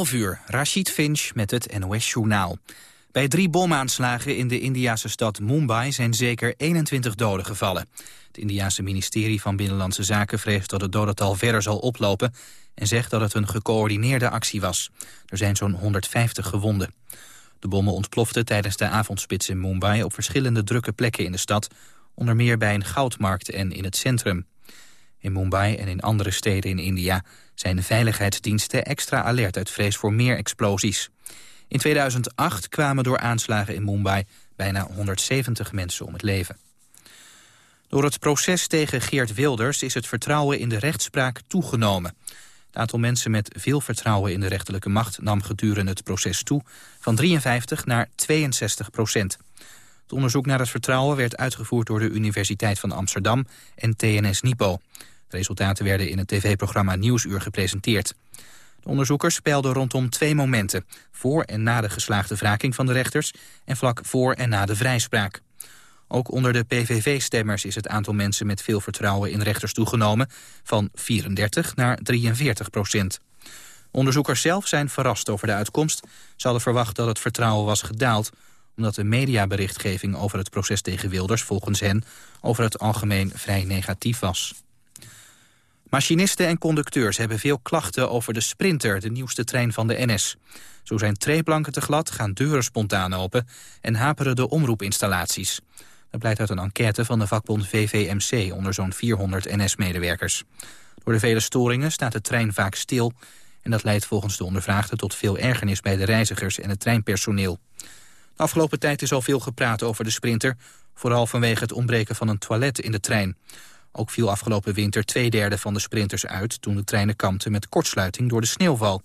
11 uur, Rashid Finch met het NOS-journaal. Bij drie bomaanslagen in de Indiase stad Mumbai zijn zeker 21 doden gevallen. Het Indiase ministerie van Binnenlandse Zaken vreest dat het dodental verder zal oplopen... en zegt dat het een gecoördineerde actie was. Er zijn zo'n 150 gewonden. De bommen ontploften tijdens de avondspits in Mumbai... op verschillende drukke plekken in de stad, onder meer bij een goudmarkt en in het centrum. In Mumbai en in andere steden in India zijn de veiligheidsdiensten extra alert uit vrees voor meer explosies. In 2008 kwamen door aanslagen in Mumbai bijna 170 mensen om het leven. Door het proces tegen Geert Wilders is het vertrouwen in de rechtspraak toegenomen. Het aantal mensen met veel vertrouwen in de rechterlijke macht nam gedurende het proces toe van 53 naar 62 procent. Het onderzoek naar het vertrouwen werd uitgevoerd door de Universiteit van Amsterdam en TNS Nipo. De resultaten werden in het tv-programma Nieuwsuur gepresenteerd. De onderzoekers peilden rondom twee momenten. Voor en na de geslaagde wraking van de rechters... en vlak voor en na de vrijspraak. Ook onder de PVV-stemmers is het aantal mensen met veel vertrouwen in rechters toegenomen... van 34 naar 43 procent. Onderzoekers zelf zijn verrast over de uitkomst. Ze hadden verwacht dat het vertrouwen was gedaald... omdat de mediaberichtgeving over het proces tegen Wilders volgens hen... over het algemeen vrij negatief was. Machinisten en conducteurs hebben veel klachten over de Sprinter, de nieuwste trein van de NS. Zo zijn treeplanken te glad, gaan deuren spontaan open en haperen de omroepinstallaties. Dat blijkt uit een enquête van de vakbond VVMC onder zo'n 400 NS-medewerkers. Door de vele storingen staat de trein vaak stil... en dat leidt volgens de ondervraagden tot veel ergernis bij de reizigers en het treinpersoneel. De afgelopen tijd is al veel gepraat over de Sprinter... vooral vanwege het ontbreken van een toilet in de trein. Ook viel afgelopen winter twee derde van de sprinters uit... toen de treinen kampten met kortsluiting door de sneeuwval.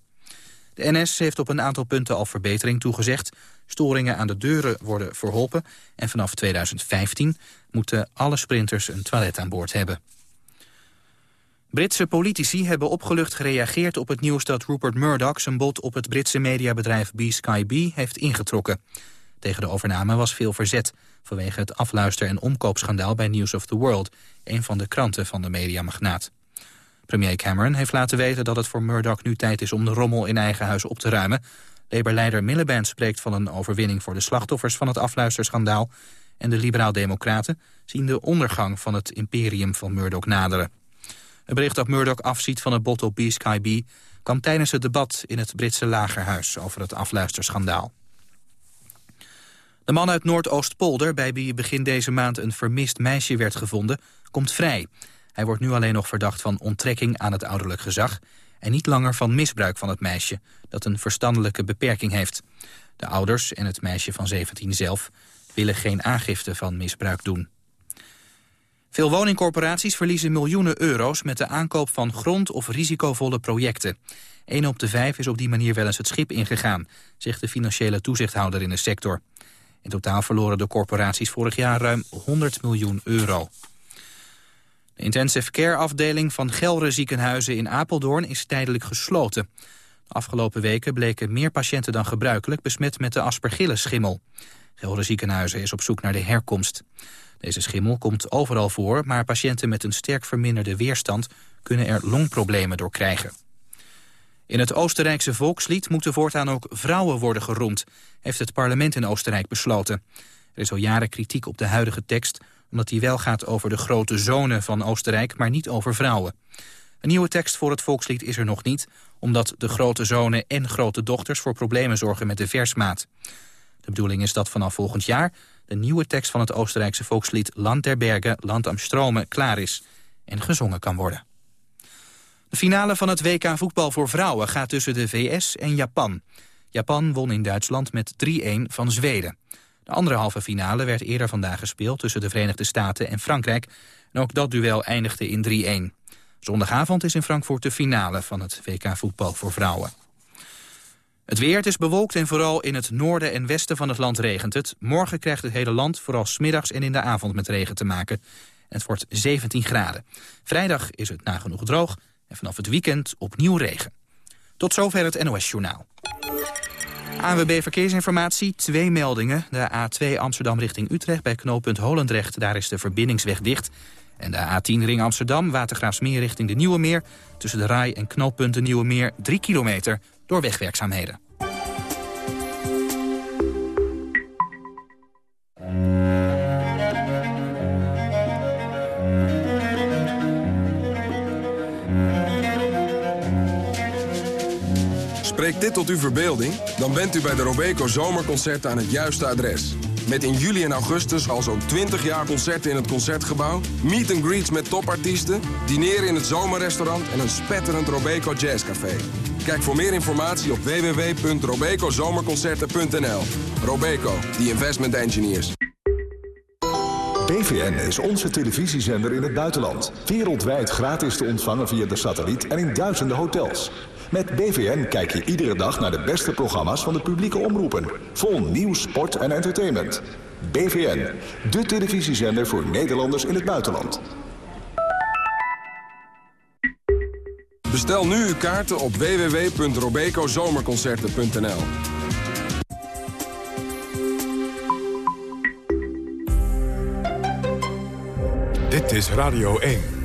De NS heeft op een aantal punten al verbetering toegezegd. Storingen aan de deuren worden verholpen... en vanaf 2015 moeten alle sprinters een toilet aan boord hebben. Britse politici hebben opgelucht gereageerd op het nieuws dat Rupert Murdoch zijn bod op het Britse mediabedrijf B-Sky B heeft ingetrokken. Tegen de overname was veel verzet vanwege het afluister- en omkoopschandaal bij News of the World, een van de kranten van de mediamagnaat. Premier Cameron heeft laten weten dat het voor Murdoch nu tijd is om de rommel in eigen huis op te ruimen. Labour-leider Miliband spreekt van een overwinning voor de slachtoffers van het afluisterschandaal. En de liberaal-democraten zien de ondergang van het imperium van Murdoch naderen. Het bericht dat Murdoch afziet van het bod op B-Sky B... kwam tijdens het debat in het Britse lagerhuis over het afluisterschandaal. De man uit Noordoostpolder, bij wie begin deze maand een vermist meisje werd gevonden, komt vrij. Hij wordt nu alleen nog verdacht van onttrekking aan het ouderlijk gezag... en niet langer van misbruik van het meisje, dat een verstandelijke beperking heeft. De ouders en het meisje van 17 zelf willen geen aangifte van misbruik doen. Veel woningcorporaties verliezen miljoenen euro's met de aankoop van grond of risicovolle projecten. Een op de vijf is op die manier wel eens het schip ingegaan, zegt de financiële toezichthouder in de sector. In totaal verloren de corporaties vorig jaar ruim 100 miljoen euro. De intensive care afdeling van Gelre ziekenhuizen in Apeldoorn is tijdelijk gesloten. De afgelopen weken bleken meer patiënten dan gebruikelijk besmet met de aspergillus-schimmel. Gelre ziekenhuizen is op zoek naar de herkomst. Deze schimmel komt overal voor, maar patiënten met een sterk verminderde weerstand kunnen er longproblemen door krijgen. In het Oostenrijkse volkslied moeten voortaan ook vrouwen worden geroemd, heeft het parlement in Oostenrijk besloten. Er is al jaren kritiek op de huidige tekst, omdat die wel gaat over de grote zonen van Oostenrijk, maar niet over vrouwen. Een nieuwe tekst voor het volkslied is er nog niet, omdat de grote zonen en grote dochters voor problemen zorgen met de versmaat. De bedoeling is dat vanaf volgend jaar de nieuwe tekst van het Oostenrijkse volkslied Land der Bergen, Land am Stromen klaar is en gezongen kan worden. De finale van het WK voetbal voor vrouwen gaat tussen de VS en Japan. Japan won in Duitsland met 3-1 van Zweden. De andere halve finale werd eerder vandaag gespeeld tussen de Verenigde Staten en Frankrijk. En ook dat duel eindigde in 3-1. Zondagavond is in Frankfurt de finale van het WK voetbal voor vrouwen. Het weer, is bewolkt en vooral in het noorden en westen van het land regent het. Morgen krijgt het hele land vooral smiddags en in de avond met regen te maken. En het wordt 17 graden. Vrijdag is het nagenoeg droog en vanaf het weekend opnieuw regen. Tot zover het NOS-journaal. ANWB Verkeersinformatie, twee meldingen. De A2 Amsterdam richting Utrecht bij knooppunt Holendrecht. Daar is de verbindingsweg dicht. En de A10 Ring Amsterdam, Watergraafsmeer richting de Nieuwe Meer. Tussen de Rai en knooppunt de Nieuwe Meer 3 kilometer door wegwerkzaamheden. Dit tot uw verbeelding? Dan bent u bij de Robeco Zomerconcerten aan het juiste adres. Met in juli en augustus al zo'n 20 jaar concerten in het Concertgebouw... meet and greets met topartiesten, dineren in het zomerrestaurant... en een spetterend Robeco Jazzcafé. Kijk voor meer informatie op www.robecozomerconcerten.nl. Robeco, the investment engineers. BVN is onze televisiezender in het buitenland. Wereldwijd gratis te ontvangen via de satelliet en in duizenden hotels. Met BVN kijk je iedere dag naar de beste programma's van de publieke omroepen. Vol nieuws, sport en entertainment. BVN, de televisiezender voor Nederlanders in het buitenland. Bestel nu uw kaarten op www.robecozomerconcerten.nl Dit is Radio 1.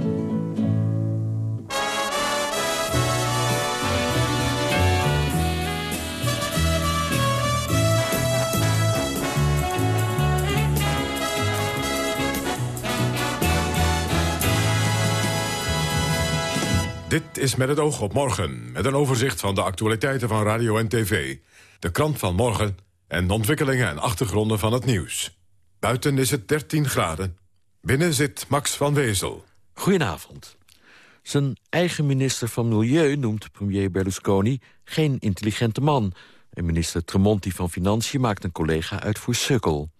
Is met het oog op morgen, met een overzicht van de actualiteiten van radio en tv. De krant van morgen en de ontwikkelingen en achtergronden van het nieuws. Buiten is het 13 graden. Binnen zit Max van Wezel. Goedenavond. Zijn eigen minister van Milieu noemt premier Berlusconi geen intelligente man. En minister Tremonti van Financiën maakt een collega uit voor sukkel.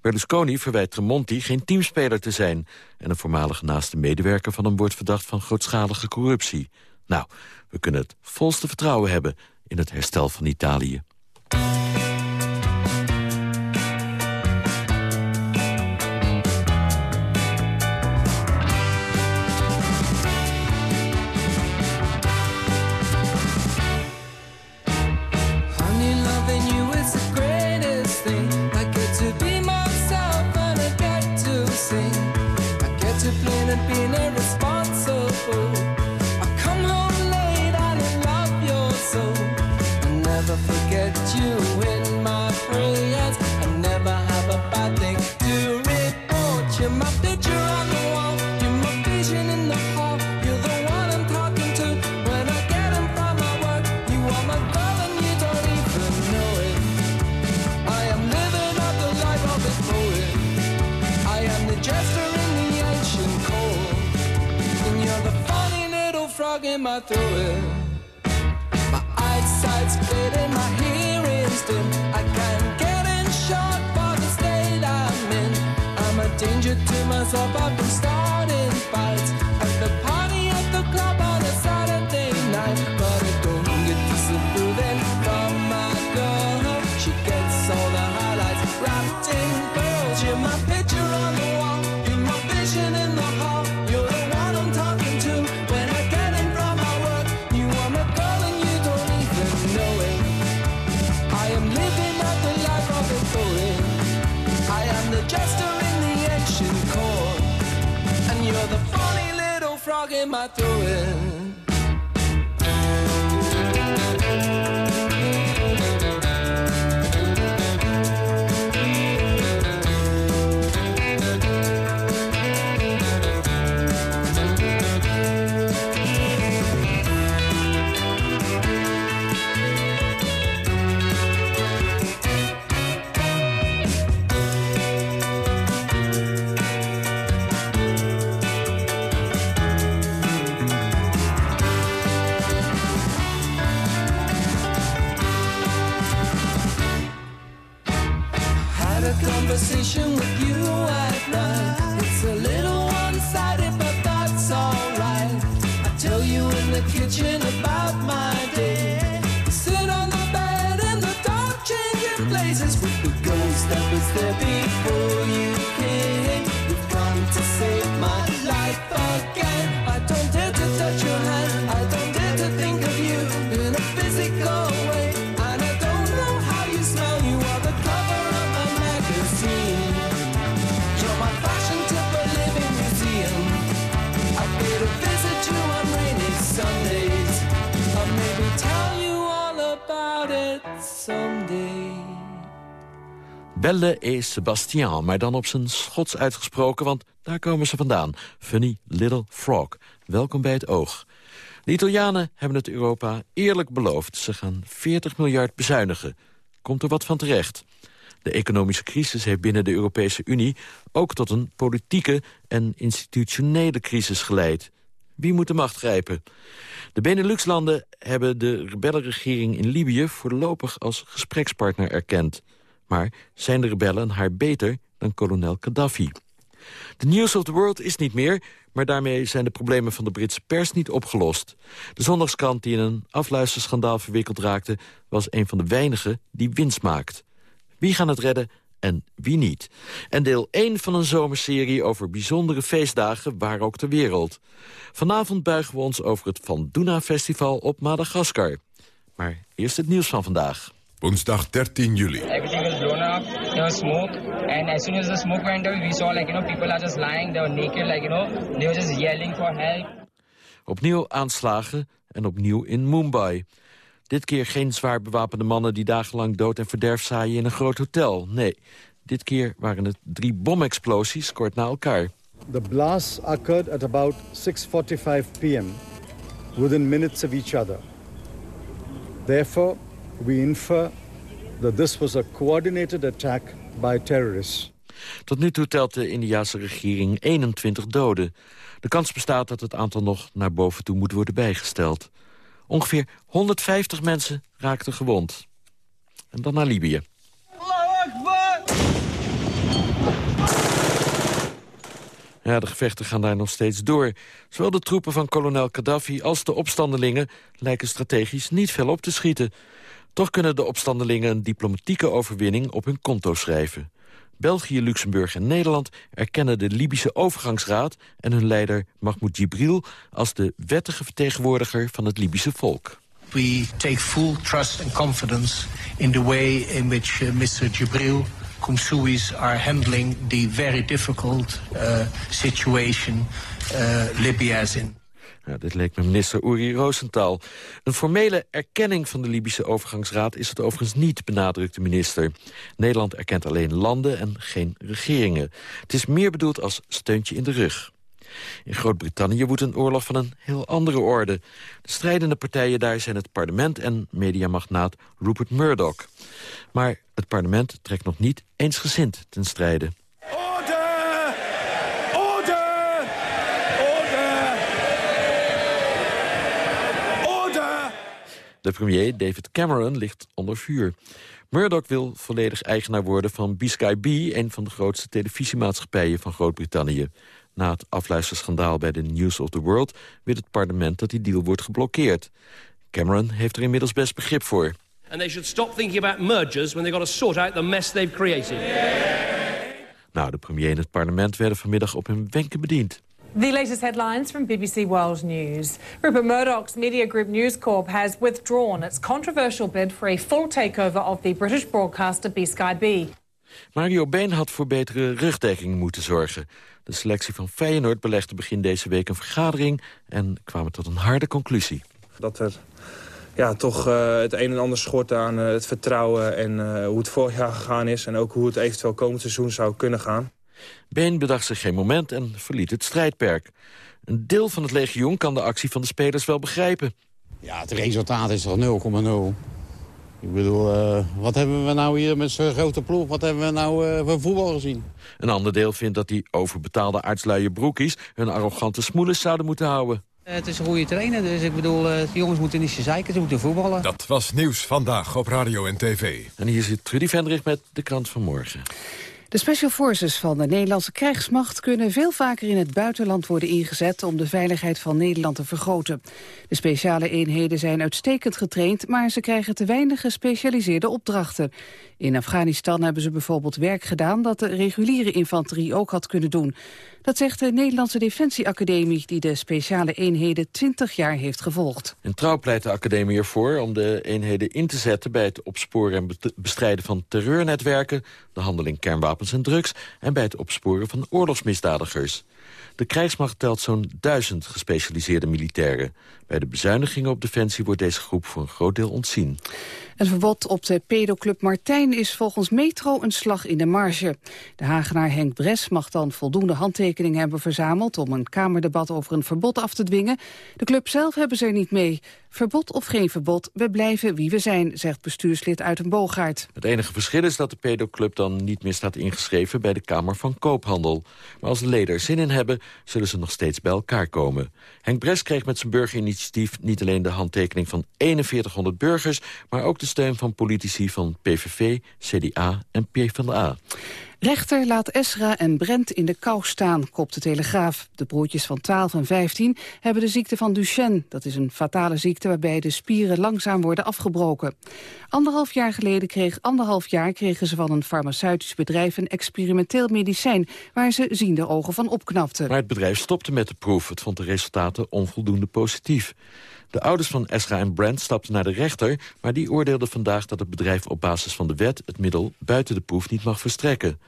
Berlusconi verwijt Tremonti geen teamspeler te zijn... en een voormalige naaste medewerker van hem wordt verdacht van grootschalige corruptie. Nou, we kunnen het volste vertrouwen hebben in het herstel van Italië. Belle et Sébastien, maar dan op zijn Schots uitgesproken... want daar komen ze vandaan. Funny Little Frog. Welkom bij het oog. De Italianen hebben het Europa eerlijk beloofd. Ze gaan 40 miljard bezuinigen. Komt er wat van terecht? De economische crisis heeft binnen de Europese Unie... ook tot een politieke en institutionele crisis geleid. Wie moet de macht grijpen? De Benelux-landen hebben de rebellenregering in Libië... voorlopig als gesprekspartner erkend. Maar zijn de rebellen haar beter dan kolonel Gaddafi? De News of the World is niet meer, maar daarmee zijn de problemen van de Britse pers niet opgelost. De zondagskrant die in een afluisterschandaal verwikkeld raakte... was een van de weinigen die winst maakt. Wie gaan het redden en wie niet? En deel 1 van een zomerserie over bijzondere feestdagen waar ook ter wereld. Vanavond buigen we ons over het Van Duna Festival op Madagaskar. Maar eerst het nieuws van vandaag. Woensdag 13 juli. Up. Was smoke, and as soon as the smoke went out, we saw like you know people are just lying. They were naked, like you know, they were just yelling for help. Opnieuw aanslagen en opnieuw in Mumbai. Dit keer geen zwaar bewapende mannen die dagenlang dood en verderf zaaien in een groot hotel. Nee, dit keer waren het drie bomexplosies kort na elkaar. The blasts occurred at about 6.45 p.m. within minutes of each other. Therefore, we infer that this was a coordinated attack by terrorists. Tot nu toe telt de Indiase regering 21 doden. De kans bestaat dat het aantal nog naar boven toe moet worden bijgesteld. Ongeveer 150 mensen raakten gewond. En dan naar Libië. Ja, de gevechten gaan daar nog steeds door. Zowel de troepen van kolonel Gaddafi als de opstandelingen... lijken strategisch niet veel op te schieten. Toch kunnen de opstandelingen een diplomatieke overwinning op hun konto schrijven. België, Luxemburg en Nederland erkennen de Libische overgangsraad... en hun leider Mahmoud Jibril als de wettige vertegenwoordiger van het Libische volk. We take full trust and confidence in the way in which uh, Mr. Jibril Kumsuis are handling the very difficult uh, situation uh, Libya is in. Ja, dit leek me minister Uri Rosenthal. Een formele erkenning van de Libische overgangsraad is het overigens niet, benadrukt de minister. Nederland erkent alleen landen en geen regeringen. Het is meer bedoeld als steuntje in de rug. In Groot-Brittannië woedt een oorlog van een heel andere orde. De strijdende partijen daar zijn het parlement en mediamagnaat Rupert Murdoch. Maar het parlement trekt nog niet eensgezind ten strijde. De premier David Cameron ligt onder vuur. Murdoch wil volledig eigenaar worden van B-Sky B... een van de grootste televisiemaatschappijen van Groot-Brittannië. Na het afluisterschandaal bij de News of the World... wil het parlement dat die deal wordt geblokkeerd. Cameron heeft er inmiddels best begrip voor. And they should stop thinking about mergers when they've got to sort out the mess they've created. Nou, de premier en het parlement werden vanmiddag op hun wenken bediend. The latest headlines from BBC World News. Rupert Murdoch's media group News Corp has withdrawn its controversial bid for a full takeover of the British broadcaster B-Sky B. Mario Been had voor betere rugdekking moeten zorgen. De selectie van Feyenoord belegde begin deze week een vergadering... en kwamen tot een harde conclusie. Dat er ja, toch uh, het een en ander schort aan uh, het vertrouwen... en uh, hoe het vorig jaar gegaan is... en ook hoe het eventueel komend seizoen zou kunnen gaan. Been bedacht zich geen moment en verliet het strijdperk. Een deel van het legioen kan de actie van de spelers wel begrijpen. Ja, het resultaat is toch 0,0. Ik bedoel, uh, wat hebben we nou hier met zo'n grote ploeg? Wat hebben we nou uh, voor voetbal gezien? Een ander deel vindt dat die overbetaalde aardsluie broekies... hun arrogante smoelens zouden moeten houden. Uh, het is een goede trainer, dus ik bedoel, de jongens moeten niet zeiken, ze moeten voetballen. Dat was Nieuws Vandaag op Radio en TV. En hier zit Trudy Vendrich met de krant van morgen. De Special Forces van de Nederlandse krijgsmacht kunnen veel vaker in het buitenland worden ingezet om de veiligheid van Nederland te vergroten. De speciale eenheden zijn uitstekend getraind, maar ze krijgen te weinig gespecialiseerde opdrachten. In Afghanistan hebben ze bijvoorbeeld werk gedaan dat de reguliere infanterie ook had kunnen doen. Dat zegt de Nederlandse Defensieacademie die de speciale eenheden 20 jaar heeft gevolgd. In trouw pleit de academie ervoor om de eenheden in te zetten bij het opsporen en bestrijden van terreurnetwerken, de handel in kernwapens en drugs en bij het opsporen van oorlogsmisdadigers. De krijgsmacht telt zo'n duizend gespecialiseerde militairen. Bij de bezuinigingen op defensie wordt deze groep voor een groot deel ontzien. Een verbod op de pedoclub Martijn is volgens Metro een slag in de marge. De Hagenaar Henk Bres mag dan voldoende handtekeningen hebben verzameld... om een kamerdebat over een verbod af te dwingen. De club zelf hebben ze er niet mee. Verbod of geen verbod, we blijven wie we zijn, zegt bestuurslid uit een Boogaard. Het enige verschil is dat de pedoclub dan niet meer staat ingeschreven... bij de Kamer van Koophandel. Maar als de leden er zin in hebben, zullen ze nog steeds bij elkaar komen. Henk Bres kreeg met zijn burgerinitiatief niet alleen de handtekening van 4100 burgers... maar ook de steun van politici van PVV, CDA en PvdA. Rechter laat Esra en Brent in de kou staan, kopt de Telegraaf. De broertjes van 12 en 15 hebben de ziekte van Duchenne. Dat is een fatale ziekte waarbij de spieren langzaam worden afgebroken. Anderhalf jaar geleden kreeg, anderhalf jaar kregen ze van een farmaceutisch bedrijf... een experimenteel medicijn waar ze ziende ogen van opknapten. Maar het bedrijf stopte met de proef. Het vond de resultaten onvoldoende positief. De ouders van Esra en Brent stapten naar de rechter... maar die oordeelde vandaag dat het bedrijf op basis van de wet... het middel buiten de proef niet mag verstrekken.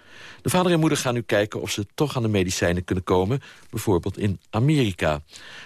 De vader en moeder gaan nu kijken of ze toch aan de medicijnen kunnen komen... bijvoorbeeld in Amerika.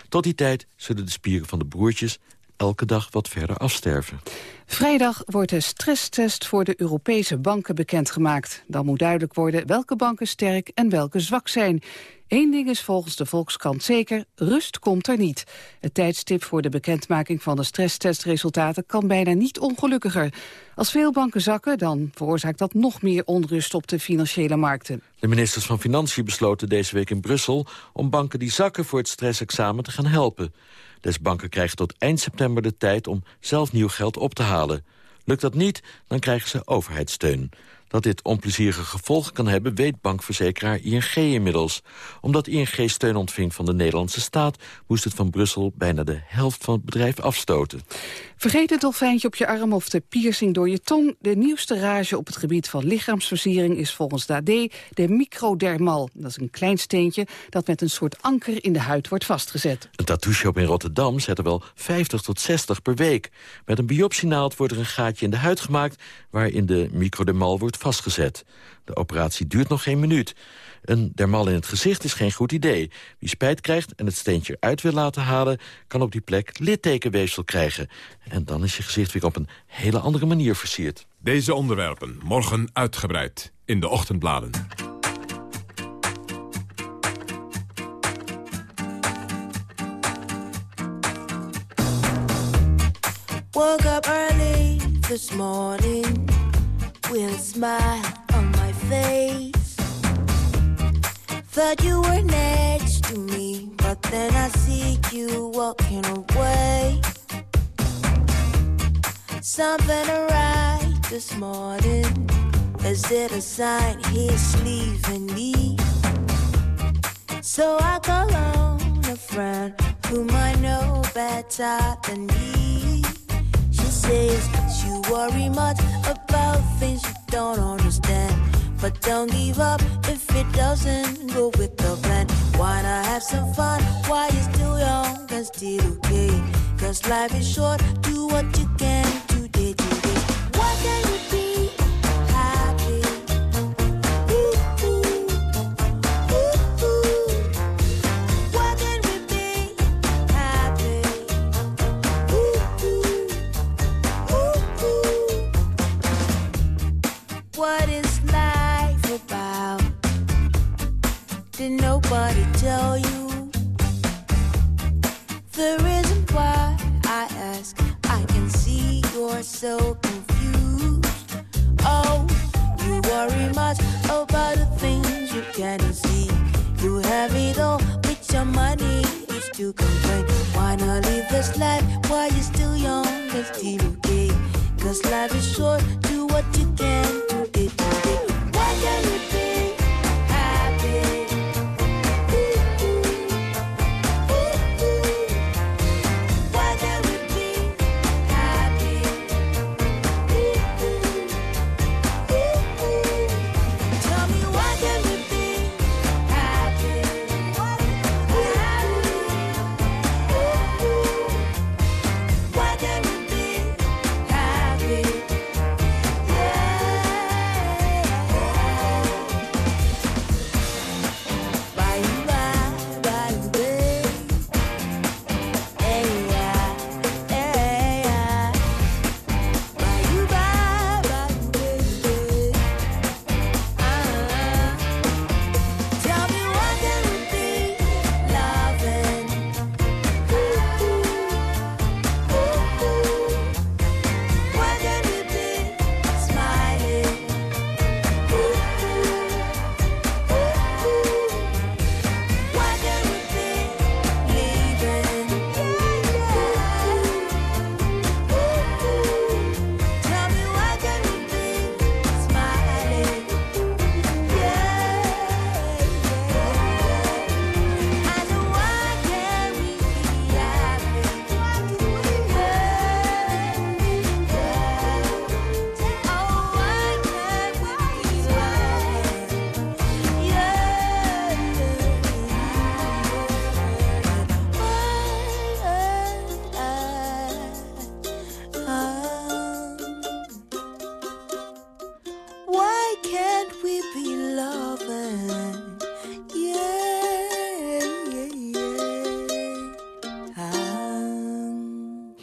Tot die tijd zullen de spieren van de broertjes elke dag wat verder afsterven. Vrijdag wordt de stresstest voor de Europese banken bekendgemaakt. Dan moet duidelijk worden welke banken sterk en welke zwak zijn. Eén ding is volgens de Volkskrant zeker, rust komt er niet. Het tijdstip voor de bekendmaking van de stresstestresultaten kan bijna niet ongelukkiger. Als veel banken zakken, dan veroorzaakt dat nog meer onrust op de financiële markten. De ministers van Financiën besloten deze week in Brussel... om banken die zakken voor het stressexamen te gaan helpen. Deze banken krijgen tot eind september de tijd om zelf nieuw geld op te halen. Lukt dat niet, dan krijgen ze overheidssteun. Dat dit onplezierige gevolgen kan hebben, weet bankverzekeraar ING inmiddels. Omdat ING steun ontving van de Nederlandse staat... moest het van Brussel bijna de helft van het bedrijf afstoten. Vergeet het dolfijntje op je arm of de piercing door je tong. De nieuwste rage op het gebied van lichaamsversiering is volgens de AD de microdermal. Dat is een klein steentje dat met een soort anker in de huid wordt vastgezet. Een tattoo-shop in Rotterdam zet er wel 50 tot 60 per week. Met een biopsienaald wordt er een gaatje in de huid gemaakt... waarin de microdermal wordt vastgezet. De operatie duurt nog geen minuut. Een dermal in het gezicht is geen goed idee. Wie spijt krijgt en het steentje uit wil laten halen... kan op die plek littekenweefsel krijgen. En dan is je gezicht weer op een hele andere manier versierd. Deze onderwerpen morgen uitgebreid in de ochtendbladen. Woke up early this morning with a smile on my face. Thought you were next to me, but then I see you walking away. Something right this morning. Is it a sign he's leaving me? So I call on a friend whom I know better than me. Says you worry much about things you don't understand. But don't give up if it doesn't go with the plan. Why not have some fun while you're still young and still okay? Cause life is short, do what you can today, so confused. Oh, you worry much about the things you can't see. You have it all with your money, you still complain. Why not live this life while you're still young still okay? Cause life is short, do what you can today, today. Why can't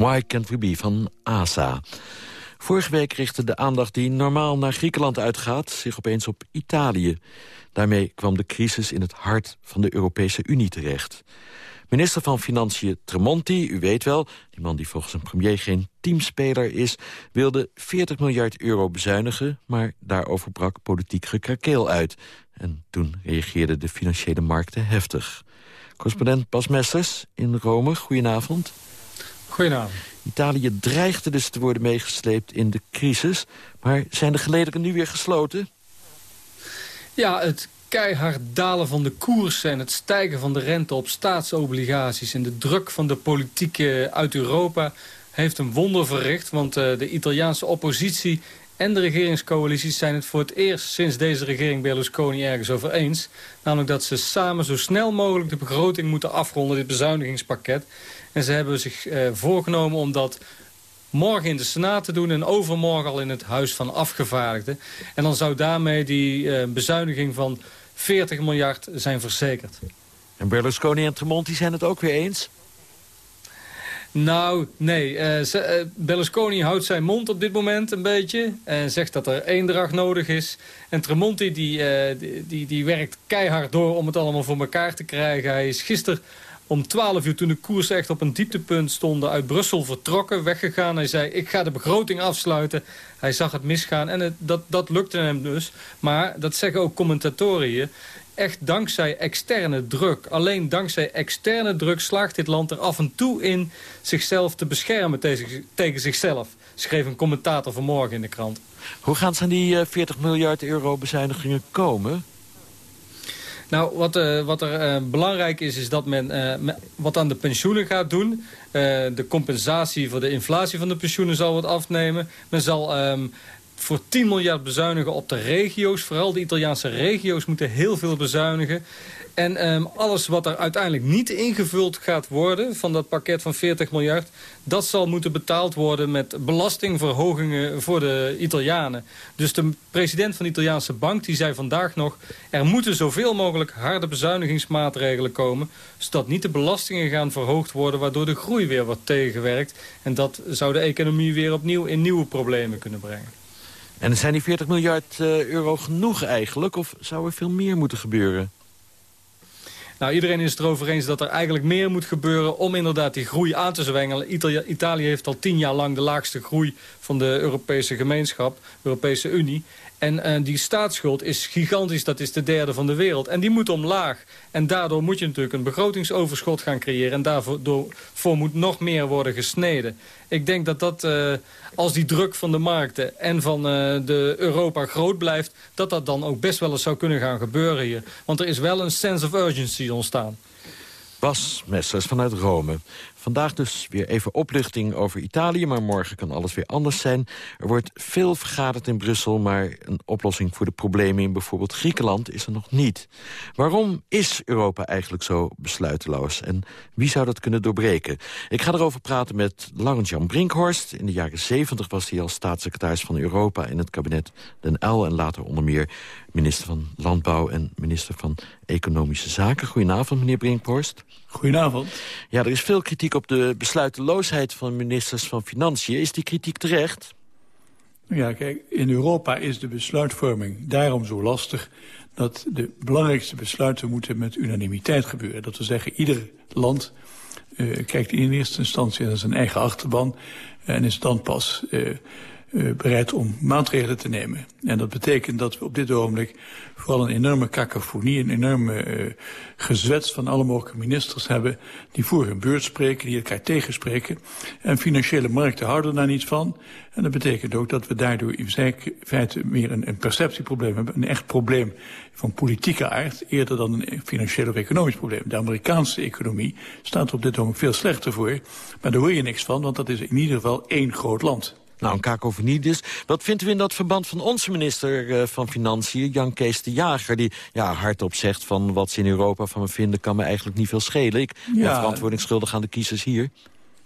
Why Can't We Be van ASA. Vorige week richtte de aandacht die normaal naar Griekenland uitgaat... zich opeens op Italië. Daarmee kwam de crisis in het hart van de Europese Unie terecht. Minister van Financiën Tremonti, u weet wel... die man die volgens een premier geen teamspeler is... wilde 40 miljard euro bezuinigen... maar daarover brak politiek gekrakeel uit. En toen reageerden de financiële markten heftig. Correspondent Bas Messers in Rome, goedenavond. Goedenavond. Italië dreigde dus te worden meegesleept in de crisis... maar zijn de gelederen nu weer gesloten? Ja, het keihard dalen van de koers en het stijgen van de rente op staatsobligaties... en de druk van de politiek eh, uit Europa heeft een wonder verricht. Want uh, de Italiaanse oppositie en de regeringscoalities zijn het voor het eerst sinds deze regering Berlusconi ergens over eens. Namelijk dat ze samen zo snel mogelijk de begroting moeten afronden, dit bezuinigingspakket. En ze hebben zich uh, voorgenomen om dat morgen in de Senaat te doen... en overmorgen al in het Huis van Afgevaardigden. En dan zou daarmee die uh, bezuiniging van 40 miljard zijn verzekerd. En Berlusconi en Tremonti zijn het ook weer eens? Nou, nee. Uh, Berlusconi houdt zijn mond op dit moment een beetje. En zegt dat er eendracht nodig is. En Tremonti die, uh, die, die, die werkt keihard door om het allemaal voor elkaar te krijgen. Hij is gisteren om 12 uur, toen de koers echt op een dieptepunt stonden... uit Brussel vertrokken, weggegaan. Hij zei, ik ga de begroting afsluiten. Hij zag het misgaan en het, dat, dat lukte hem dus. Maar, dat zeggen ook commentatoren hier... echt dankzij externe druk. Alleen dankzij externe druk slaagt dit land er af en toe in... zichzelf te beschermen tegen, tegen zichzelf. Schreef een commentator vanmorgen in de krant. Hoe gaan ze aan die uh, 40 miljard euro bezuinigingen komen? Nou, wat, uh, wat er uh, belangrijk is, is dat men uh, wat aan de pensioenen gaat doen. de compensatie voor de inflatie van de pensioenen zal wat afnemen. Men zal um, voor 10 miljard bezuinigen op de regio's. Vooral de Italiaanse regio's moeten heel veel bezuinigen. En um, alles wat er uiteindelijk niet ingevuld gaat worden... van dat pakket van 40 miljard... dat zal moeten betaald worden met belastingverhogingen voor de Italianen. Dus de president van de Italiaanse bank die zei vandaag nog... er moeten zoveel mogelijk harde bezuinigingsmaatregelen komen... zodat niet de belastingen gaan verhoogd worden... waardoor de groei weer wordt tegengewerkt. En dat zou de economie weer opnieuw in nieuwe problemen kunnen brengen. En zijn die 40 miljard uh, euro genoeg eigenlijk? Of zou er veel meer moeten gebeuren? Nou, iedereen is het erover eens dat er eigenlijk meer moet gebeuren... om inderdaad die groei aan te zwengelen. Italië, Italië heeft al tien jaar lang de laagste groei van de Europese gemeenschap, Europese Unie. En uh, die staatsschuld is gigantisch, dat is de derde van de wereld. En die moet omlaag. En daardoor moet je natuurlijk een begrotingsoverschot gaan creëren. En daarvoor moet nog meer worden gesneden. Ik denk dat dat, uh, als die druk van de markten en van uh, de Europa groot blijft... dat dat dan ook best wel eens zou kunnen gaan gebeuren hier. Want er is wel een sense of urgency ontstaan. Bas Messers vanuit Rome. Vandaag dus weer even opluchting over Italië, maar morgen kan alles weer anders zijn. Er wordt veel vergaderd in Brussel, maar een oplossing voor de problemen in bijvoorbeeld Griekenland is er nog niet. Waarom is Europa eigenlijk zo besluiteloos en wie zou dat kunnen doorbreken? Ik ga erover praten met Laurent-Jan Brinkhorst. In de jaren 70 was hij als staatssecretaris van Europa in het kabinet Den Uyl en later onder meer minister van Landbouw en minister van Economische Zaken. Goedenavond, meneer Brinkhorst. Goedenavond. Ja, er is veel kritiek op de besluiteloosheid van ministers van Financiën. Is die kritiek terecht? Ja, kijk, in Europa is de besluitvorming daarom zo lastig... dat de belangrijkste besluiten moeten met unanimiteit gebeuren. Dat wil zeggen, ieder land uh, kijkt in eerste instantie naar zijn eigen achterban... en is dan pas uh, uh, bereid om maatregelen te nemen. En dat betekent dat we op dit ogenblik vooral een enorme cacophonie... een enorme uh, gezwets van alle mogelijke ministers hebben... die voor hun beurt spreken, die elkaar tegenspreken. En financiële markten houden daar niet van. En dat betekent ook dat we daardoor in feite meer een, een perceptieprobleem hebben. Een echt probleem van politieke aard, eerder dan een financieel of economisch probleem. De Amerikaanse economie staat er op dit moment veel slechter voor. Maar daar hoor je niks van, want dat is in ieder geval één groot land. Nou, een kakofonie dus. Wat vindt u in dat verband van onze minister uh, van Financiën, Jan Kees de Jager... die ja, hardop zegt van wat ze in Europa van me vinden... kan me eigenlijk niet veel schelen. Ik ben verantwoording schuldig aan de kiezers hier.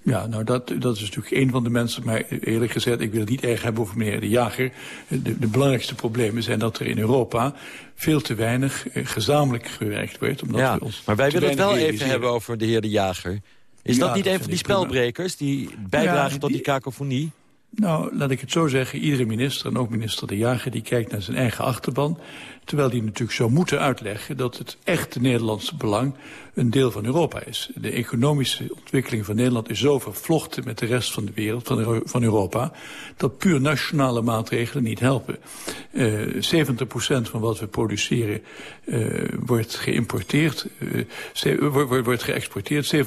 Ja, nou dat, dat is natuurlijk een van de mensen, maar eerlijk gezegd, ik wil het niet erg hebben over meneer De Jager. De, de belangrijkste problemen zijn dat er in Europa veel te weinig uh, gezamenlijk gewerkt wordt. Omdat ja, we ons maar wij willen het wel even hebben over de heer De Jager. Is Ja, dat niet dat een van die spelbrekers die bijdragen tot die kakofonie? Nou, laat ik het zo zeggen. Iedere minister, en ook minister De Jager... die kijkt naar zijn eigen achterban. Terwijl die natuurlijk zou moeten uitleggen... dat het echte Nederlandse belang een deel van Europa is. De economische ontwikkeling van Nederland is zo vervlochten... met de rest van de wereld, van, van Europa... dat puur nationale maatregelen niet helpen. Eh 70% van wat we produceren eh, wordt geïmporteerd. wordt- wordt geëxporteerd. 70%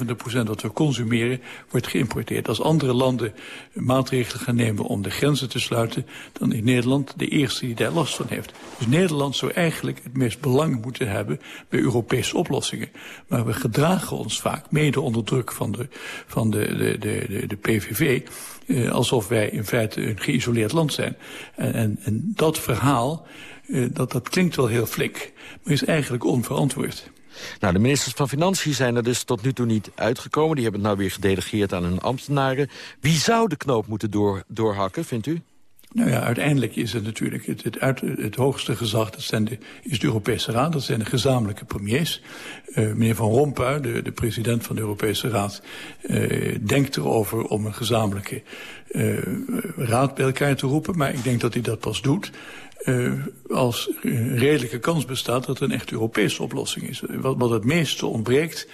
wat we consumeren wordt geïmporteerd. Als andere landen maatregelen gaan nemen om de grenzen te sluiten... dan is Nederland de eerste die daar last van heeft. Dus Nederland zou eigenlijk het meest belang moeten hebben... bij Europese oplossingen. Maar we gedragen ons vaak, mede onder druk van de, van de, de, de, de PVV... eh, alsof wij in feite een geïsoleerd land zijn. En, en, en dat verhaal, eh, dat, dat klinkt wel heel flink... maar is eigenlijk onverantwoord. Nou, de ministers van Financiën zijn er dus tot nu toe niet uitgekomen. Die hebben het nou weer gedelegeerd aan hun ambtenaren. Wie zou de knoop moeten door, doorhakken, vindt u? Nou ja, uiteindelijk is het natuurlijk het, het, hoogste gezag, dat zijn de, is de Europese Raad, dat zijn de gezamenlijke premiers. Eh, meneer Van Rompuy, de, de president van de Europese Raad, eh, denkt erover om een gezamenlijke eh, raad bij elkaar te roepen. Maar ik denk dat hij dat pas doet als een redelijke kans bestaat dat er een echt Europese oplossing is. Wat, wat het meeste ontbreekt,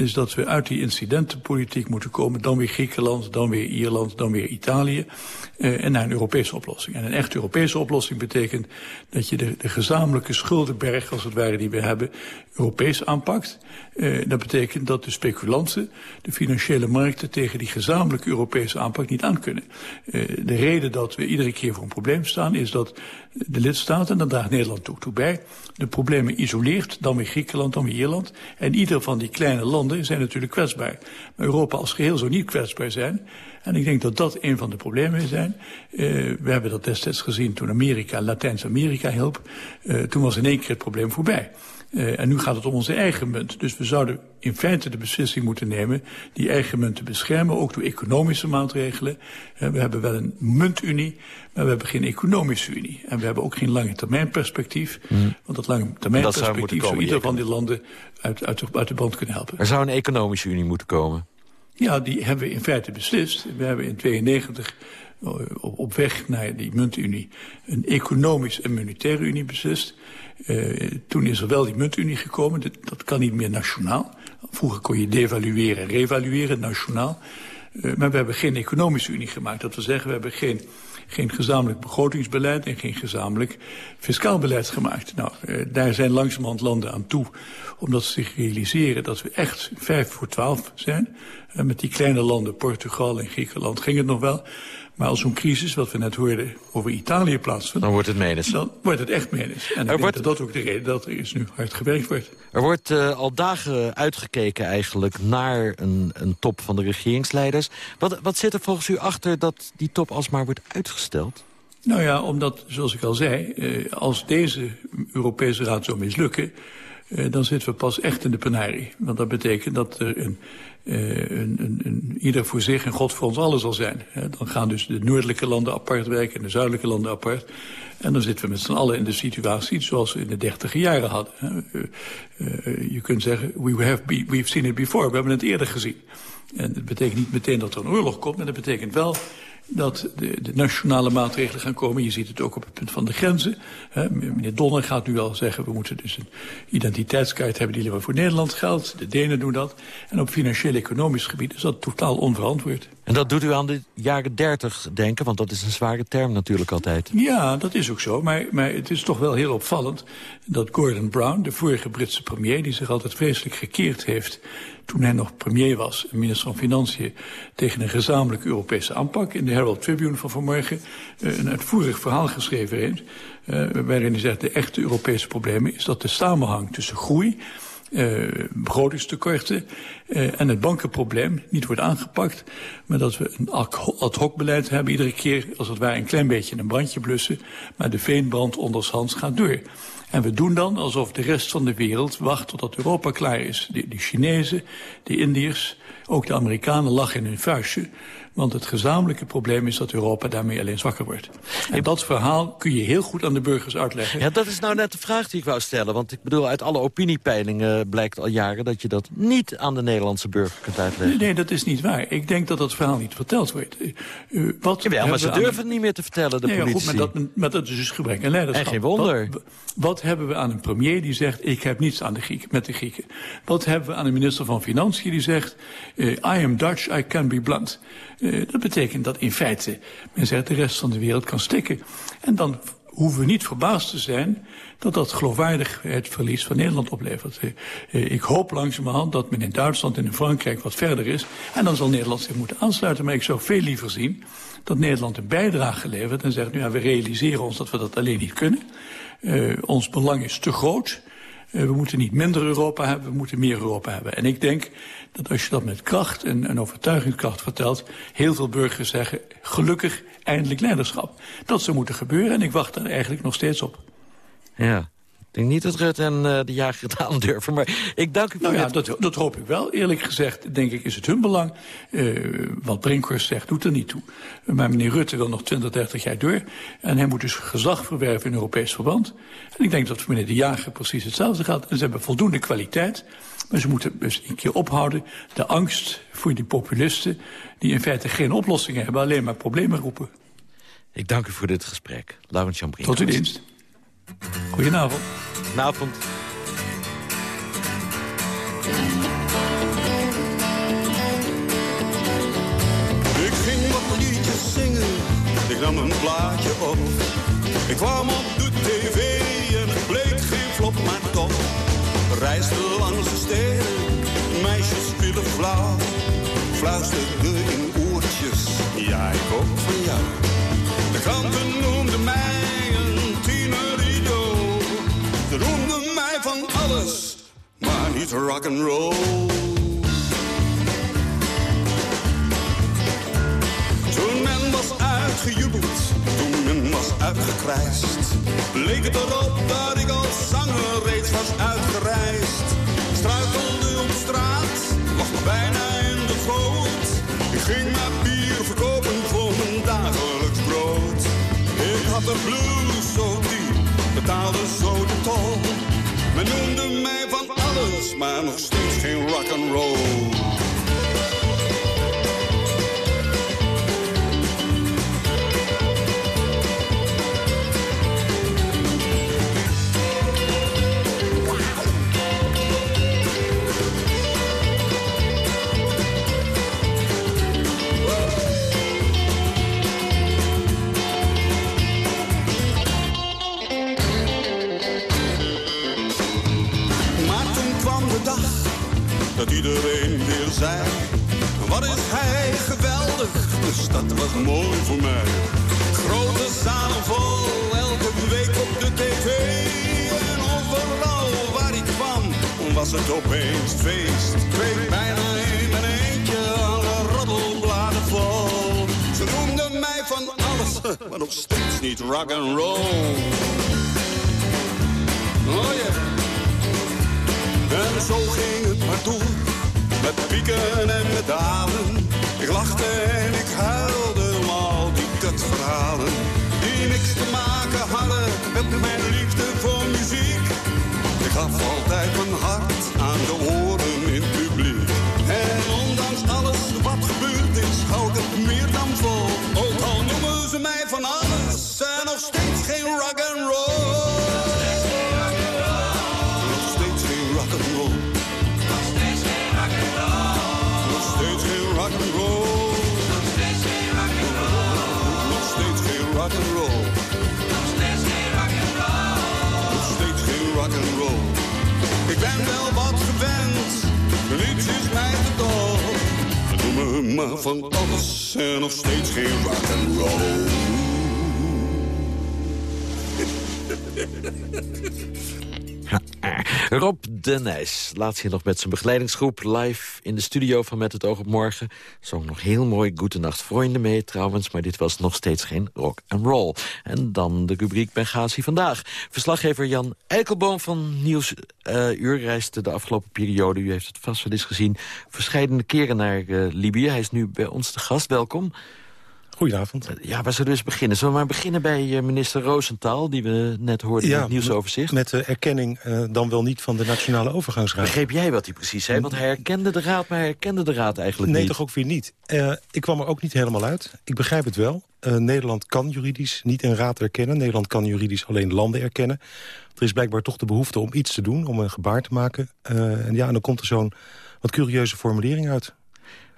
is dat we uit die incidentenpolitiek moeten komen. Dan weer Griekenland, dan weer Ierland, dan weer Italië. eh, en naar een Europese oplossing. En een echt Europese oplossing betekent dat je de, de gezamenlijke schuldenberg, als het ware, die we hebben, Europees aanpakt. Eh, dat betekent dat de speculanten, de financiële markten, tegen die gezamenlijke Europese aanpak niet aan kunnen. Eh, de reden dat we iedere keer voor een probleem staan, is dat de lidstaten, en daar draagt Nederland ook toe bij, de problemen isoleert, dan weer Griekenland, dan weer Ierland. En ieder van die kleine landen zijn natuurlijk kwetsbaar. Maar Europa als geheel zou niet kwetsbaar zijn. En ik denk dat dat een van de problemen zijn. Uh, we hebben dat destijds gezien toen Amerika Latijns-Amerika hielp. Uh, toen was in één keer het probleem voorbij. Uh, en nu gaat het om onze eigen munt. Dus we zouden in feite de beslissing moeten nemen die eigen munt te beschermen, ook door economische maatregelen. Uh, we hebben wel een muntunie, maar we hebben geen economische unie. En we hebben ook geen lange termijn perspectief. Mm. Want dat lange termijn dat zou, perspectief zou ieder van die landen uit, uit, de, uit de band kunnen helpen. Er zou een economische unie moeten komen. Ja, die hebben we in feite beslist. We hebben in 92 op, op weg naar die muntunie een economisch en monetaire unie beslist. Uh, toen is er wel die muntunie gekomen. Dat, kan niet meer nationaal. Vroeger kon je devalueren en revalueren nationaal. Uh, maar we hebben geen economische unie gemaakt. Dat wil zeggen, we hebben geen, geen gezamenlijk begrotingsbeleid... en geen gezamenlijk fiscaal beleid gemaakt. Nou, uh, daar zijn langzamerhand landen aan toe... omdat ze zich realiseren dat we echt vijf voor twaalf zijn. Met die kleine landen, Portugal en Griekenland, ging het nog wel... Maar als zo'n crisis, wat we net hoorden, over Italië plaatsvindt... Dan wordt het menens. Dan wordt het echt menens. En ik denk dat dat ook de reden dat er is nu hard gewerkt wordt. Er wordt uh, al dagen uitgekeken eigenlijk naar een, een top van de regeringsleiders. Wat, wat zit er volgens u achter dat die top alsmaar wordt uitgesteld? Nou ja, omdat, zoals ik al zei, uh, als deze Europese Raad zou mislukken... Uh, dan zitten we pas echt in de penarie. Want dat betekent dat er een, uh, een, een, ieder voor zich en God voor ons allen zal zijn. Dan gaan dus de noordelijke landen apart werken en de zuidelijke landen apart. En dan zitten we met z'n allen in de situatie zoals we in de dertiger jaren hadden. je kunt zeggen, we have we've seen it before, we hebben het eerder gezien. En dat betekent niet meteen dat er een oorlog komt, maar dat betekent wel dat de, de, nationale maatregelen gaan komen. Je ziet het ook op het punt van de grenzen. He, meneer Donner gaat nu al zeggen... we moeten dus een identiteitskaart hebben die alleen voor Nederland geldt. De Denen doen dat. En op financieel-economisch gebied is dat totaal onverantwoord. En dat doet u aan de jaren dertig denken? Want dat is een zware term natuurlijk altijd. Ja, dat is ook zo. Maar, maar het is toch wel heel opvallend dat Gordon Brown, de vorige Britse premier... die zich altijd vreselijk gekeerd heeft toen hij nog premier was, minister van Financiën... tegen een gezamenlijke Europese aanpak. In de Herald Tribune van vanmorgen uh, een uitvoerig verhaal geschreven heeft... Uh, waarin hij zegt de echte Europese problemen is dat de samenhang tussen groei... Uh, begrotingstekorten en het bankenprobleem niet wordt aangepakt... maar dat we een ad hoc beleid hebben. Iedere keer als het ware een klein beetje een brandje blussen... maar de veenbrand ondershands gaat door. En we doen dan alsof de rest van de wereld wacht totdat Europa klaar is. De, de Chinezen, de Indiërs, ook de Amerikanen lachen in hun vuistje. Want het gezamenlijke probleem is dat Europa daarmee alleen zwakker wordt. En dat verhaal kun je heel goed aan de burgers uitleggen. Ja, dat is nou net de vraag die ik wou stellen. Want ik bedoel, uit alle opiniepeilingen blijkt al jaren... dat je dat niet aan de Nederlandse burger kunt uitleggen. Nee, nee, dat is niet waar. Ik denk dat dat verhaal niet verteld wordt. Uh, wat Jawel, maar ze durven het niet meer te vertellen, de nee, ja, politie. goed, maar, dat, maar dat is dus gebrek aan leiderschap. En geen wonder. Wat, wat hebben we aan een premier die zegt... ik heb niets aan de Grieken, met de Grieken? Wat hebben we aan een minister van Financiën die zegt... Uh, I am Dutch, I can be blunt. Uh, dat betekent dat in feite men zegt... de rest van de wereld kan stikken. En dan hoeven we niet verbaasd te zijn dat dat geloofwaardigheidsverlies van Nederland oplevert. Uh, ik hoop langzamerhand dat men in Duitsland en in Frankrijk wat verder is. En dan zal Nederland zich moeten aansluiten. Maar ik zou veel liever zien dat Nederland een bijdrage levert en zegt... nu ja, we realiseren ons dat we dat alleen niet kunnen. Uh, ons belang is te groot. Uh, we moeten niet minder Europa hebben, we moeten meer Europa hebben. En ik denk dat als je dat met kracht en, en overtuigingskracht vertelt... heel veel burgers zeggen, gelukkig eindelijk leiderschap. Dat zou moeten gebeuren en ik wacht daar eigenlijk nog steeds op. Ja, ik denk niet dat Rutte en uh, de jager het aan durven, maar ik dank u voor nou ja, dat, dat hoop ik wel. Eerlijk gezegd, denk ik, is het hun belang. Uh, wat Brinkhorst zegt, doet er niet toe. Maar meneer Rutte wil nog 20, 30 jaar door. En hij moet dus gezag verwerven in Europees verband. En ik denk dat voor meneer de jager precies hetzelfde gaat. En ze hebben voldoende kwaliteit. Maar ze moeten dus een keer ophouden. De angst voor die populisten, die in feite geen oplossingen hebben, alleen maar problemen roepen. Ik dank u voor dit gesprek. Laurent Chambry. Tot uw dienst. Goedenavond. Goedenavond. Ik ging wat liedjes zingen, ik nam een plaatje op. Ik kwam op de tv en het bleek geen flop, maar toch. Reisde langs de steden, meisjes willen flauw. Fluisterde in oortjes, ja ik ook van jou. De kranten alles, maar niet rock'n'roll. Toen men was uitgejubeld, toen men was uitgekrijst. Leek het erop dat ik als zanger reeds was uitgereisd. Struikelde op straat, lag bijna in de goot. Ik ging maar bier verkopen voor mijn dagelijks brood. Ik had de blues zo diep, betaalde zo de tol. Men noemde mij van alles, maar nog steeds geen rock'n'roll. Dat iedereen weer zei: Wat is hij geweldig, de stad was mooi voor mij. Grote zalen vol, elke week op de tv. En overal waar ik kwam, was het opeens feest. Kreeg bijna in mijn eentje alle roddelbladen vol. Ze noemden mij van alles, maar nog steeds niet rock'n'roll. Oh yeah. En zo ging het maar door, met pieken en met dalen. Ik lachte en ik huilde om al die kutverhalen. Die niks te maken hadden met mijn liefde voor muziek. Ik gaf altijd mijn hart aan de oren in publiek. En ondanks alles wat gebeurd is, hou ik het meer dan vol. Ook al noemen ze mij van alles, en nog steeds geen rock'n'roll. Nog rock'n'roll. Nog steeds geen rock'n'roll. Nog steeds geen rock'n'roll. Ik ben wel wat gewend, niets is mij te dol. Noem me maar van alles en nog steeds geen rock'n'roll. Ja, Rob de Nijs laat zich nog met zijn begeleidingsgroep live in de studio van Met het Oog op Morgen. Zong nog heel mooi Goedenacht Vrienden mee trouwens, maar dit was nog steeds geen rock and roll. En dan de rubriek Benghazi vandaag. Verslaggever Jan Eikelboom van Nieuwsuur uh, reisde de afgelopen periode, u heeft het vast wel eens gezien, verschillende keren naar uh, Libië. Hij is nu bij ons de gast, welkom. Goedenavond. Ja, waar zullen we dus beginnen? Zullen we maar beginnen bij uh, minister Roosentaal... die we net hoorden ja, in het nieuwsoverzicht? met de erkenning uh, dan wel niet van de Nationale Overgangsraad. Begreep jij wat hij precies zei? Want hij herkende de raad, maar hij herkende de raad eigenlijk nee, niet. Nee, toch ook weer niet. Uh, ik kwam er ook niet helemaal uit. Ik begrijp het wel. Nederland kan juridisch niet een raad erkennen. Nederland kan juridisch alleen landen erkennen. Er is blijkbaar toch de behoefte om iets te doen, om een gebaar te maken. en ja, en dan komt er zo'n wat curieuze formulering uit.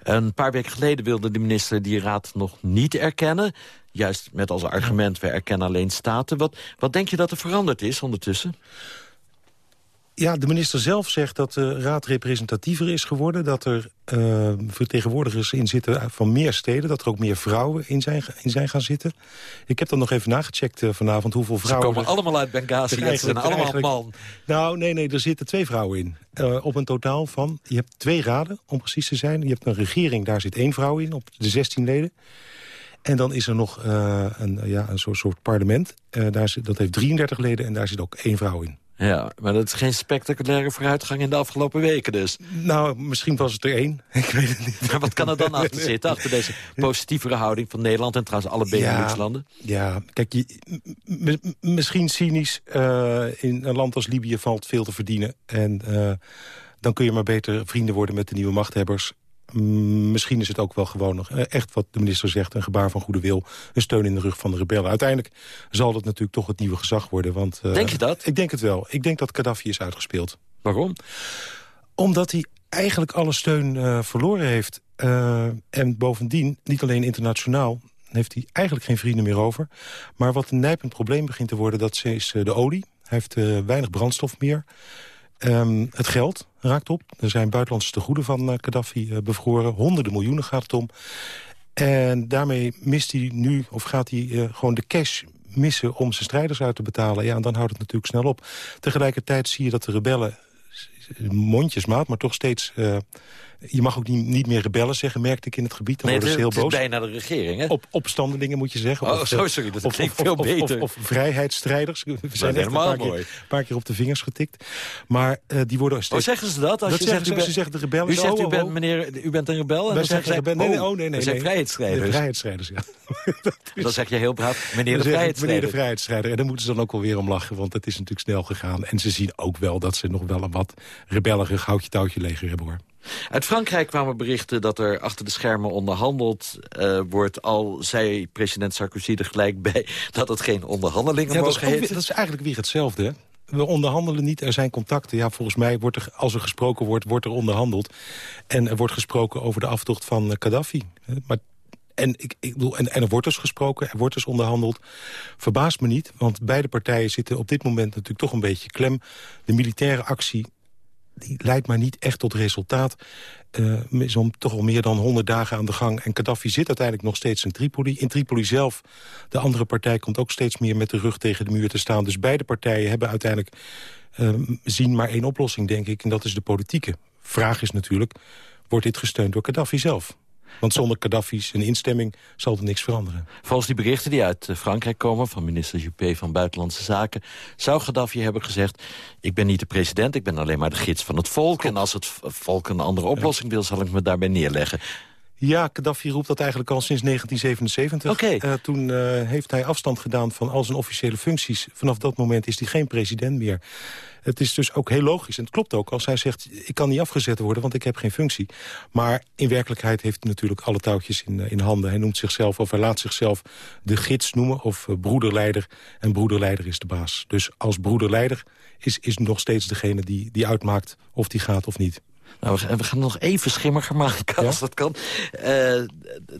Een paar weken geleden wilde de minister die raad nog niet erkennen. Juist met als argument, we erkennen alleen staten. Wat, wat denk je dat er veranderd is ondertussen? Ja, de minister zelf zegt dat de raad representatiever is geworden. Dat er uh, vertegenwoordigers in zitten van meer steden. Dat er ook meer vrouwen in zijn, in zijn gaan zitten. Ik heb dan nog even nagecheckt uh, vanavond hoeveel vrouwen... Ze komen allemaal uit Benghazi, ze zijn allemaal man. Nou, nee, nee, er zitten twee vrouwen in. Uh, op een totaal van... Je hebt twee raden, om precies te zijn. Je hebt een regering, daar zit één vrouw in, op de 16 leden. En dan is er nog een, ja, een soort, soort parlement. Daar zit, dat heeft 33 leden en daar zit ook één vrouw in. Ja, maar dat is geen spectaculaire vooruitgang in de afgelopen weken dus. Nou, misschien was het er één. Ik weet het niet. Maar wat kan er dan achter zitten? Achter deze positievere houding van Nederland en trouwens alle Benelux-landen? Ja, ja, kijk, je, misschien cynisch. Uh, in een land als Libië valt veel te verdienen. En uh, dan kun je maar beter vrienden worden met de nieuwe machthebbers. Misschien is het ook wel gewoon nog echt wat de minister zegt... een gebaar van goede wil, een steun in de rug van de rebellen. Uiteindelijk zal dat natuurlijk toch het nieuwe gezag worden. Want, uh, denk je dat? Ik denk het wel. Ik denk dat Gaddafi is uitgespeeld. Waarom? Omdat hij eigenlijk alle steun uh, verloren heeft. Uh, en bovendien, niet alleen internationaal heeft hij eigenlijk geen vrienden meer over. Maar wat een nijpend probleem begint te worden, dat is de olie. Hij heeft weinig brandstof meer. Um, het geld raakt op. Er zijn buitenlandse tegoeden van uh, Gaddafi uh, bevroren. Honderden miljoenen gaat het om. En daarmee mist hij nu, of gaat hij uh, gewoon de cash missen... om zijn strijders uit te betalen. Ja, en dan houdt het natuurlijk snel op. Tegelijkertijd zie je dat de rebellen mondjesmaat, maar toch steeds... Uh, je mag ook niet, niet meer rebellen zeggen, merkte ik in het gebied. Dan nee, worden ze heel boos. bijna de regering, hè? Op, opstandelingen moet je zeggen. Oh, of, zo, sorry, dat of, klinkt of, veel beter. Of, vrijheidsstrijders. We zijn echt een paar, mooi. keer, een paar keer op de vingers getikt. Maar uh, die worden steeds... Oh, zeggen ze dat? Als dat je zeggen zegt, ze, ze zeggen de rebellen... U zegt, oh, u oh, bent, oh. meneer, u bent een rebel? En dan zeggen zij, rebellen. Nee, nee, oh, oh, nee, nee. we zijn nee. vrijheidsstrijders. De vrijheidsstrijders, ja. dan zeg je heel braaf, meneer de vrijheidsstrijder. Meneer de vrijheidsstrijder. En daar moeten ze dan ook wel weer om lachen, want het is natuurlijk snel gegaan. En ze zien ook wel dat ze nog wel een wat rebellige goudje-touwtje leger hebben, hoor. Uit Frankrijk kwamen berichten dat er achter de schermen onderhandeld uh, wordt. Al zei president Sarkozy er gelijk bij dat het geen onderhandelingen ja, mogen dat is, ook dat is eigenlijk weer hetzelfde, hè? We onderhandelen niet, er zijn contacten. Ja, volgens mij wordt er, als er gesproken wordt, wordt er onderhandeld. En er wordt gesproken over de aftocht van uh, Gaddafi. Maar en, ik, ik bedoel, en, en er wordt dus gesproken, er wordt dus onderhandeld. Verbaast me niet, want beide partijen zitten op dit moment natuurlijk toch een beetje klem. De militaire actie die leidt maar niet echt tot resultaat. Uh, is om toch al meer dan 100 dagen aan de gang. En Gaddafi zit uiteindelijk nog steeds in Tripoli. In Tripoli zelf, de andere partij komt ook steeds meer met de rug tegen de muur te staan. Dus beide partijen hebben uiteindelijk uh, zien maar één oplossing, denk ik. En dat is de politieke. Vraag is natuurlijk, wordt dit gesteund door Gaddafi zelf? Want zonder Gaddafi's een instemming zal er niks veranderen. Volgens die berichten die uit Frankrijk komen... van minister Juppé van Buitenlandse Zaken... zou Gaddafi hebben gezegd... ik ben niet de president, ik ben alleen maar de gids van het volk... Klopt. en als het volk een andere oplossing wil... zal ik me daarbij neerleggen. Ja, Gaddafi roept dat eigenlijk al sinds 1977. Okay. Uh, toen uh, heeft hij afstand gedaan van al zijn officiële functies. Vanaf dat moment is hij geen president meer. Het is dus ook heel logisch. En het klopt ook als hij zegt... ik kan niet afgezet worden, want ik heb geen functie. Maar in werkelijkheid heeft hij natuurlijk alle touwtjes in, in handen. Hij noemt zichzelf, of hij laat zichzelf de gids noemen... of broederleider. En broederleider is de baas. Dus als broederleider is, is nog steeds degene die, die uitmaakt... of die gaat of niet. Nou, we, gaan het nog even schimmiger maken, ja? als dat kan. Uh,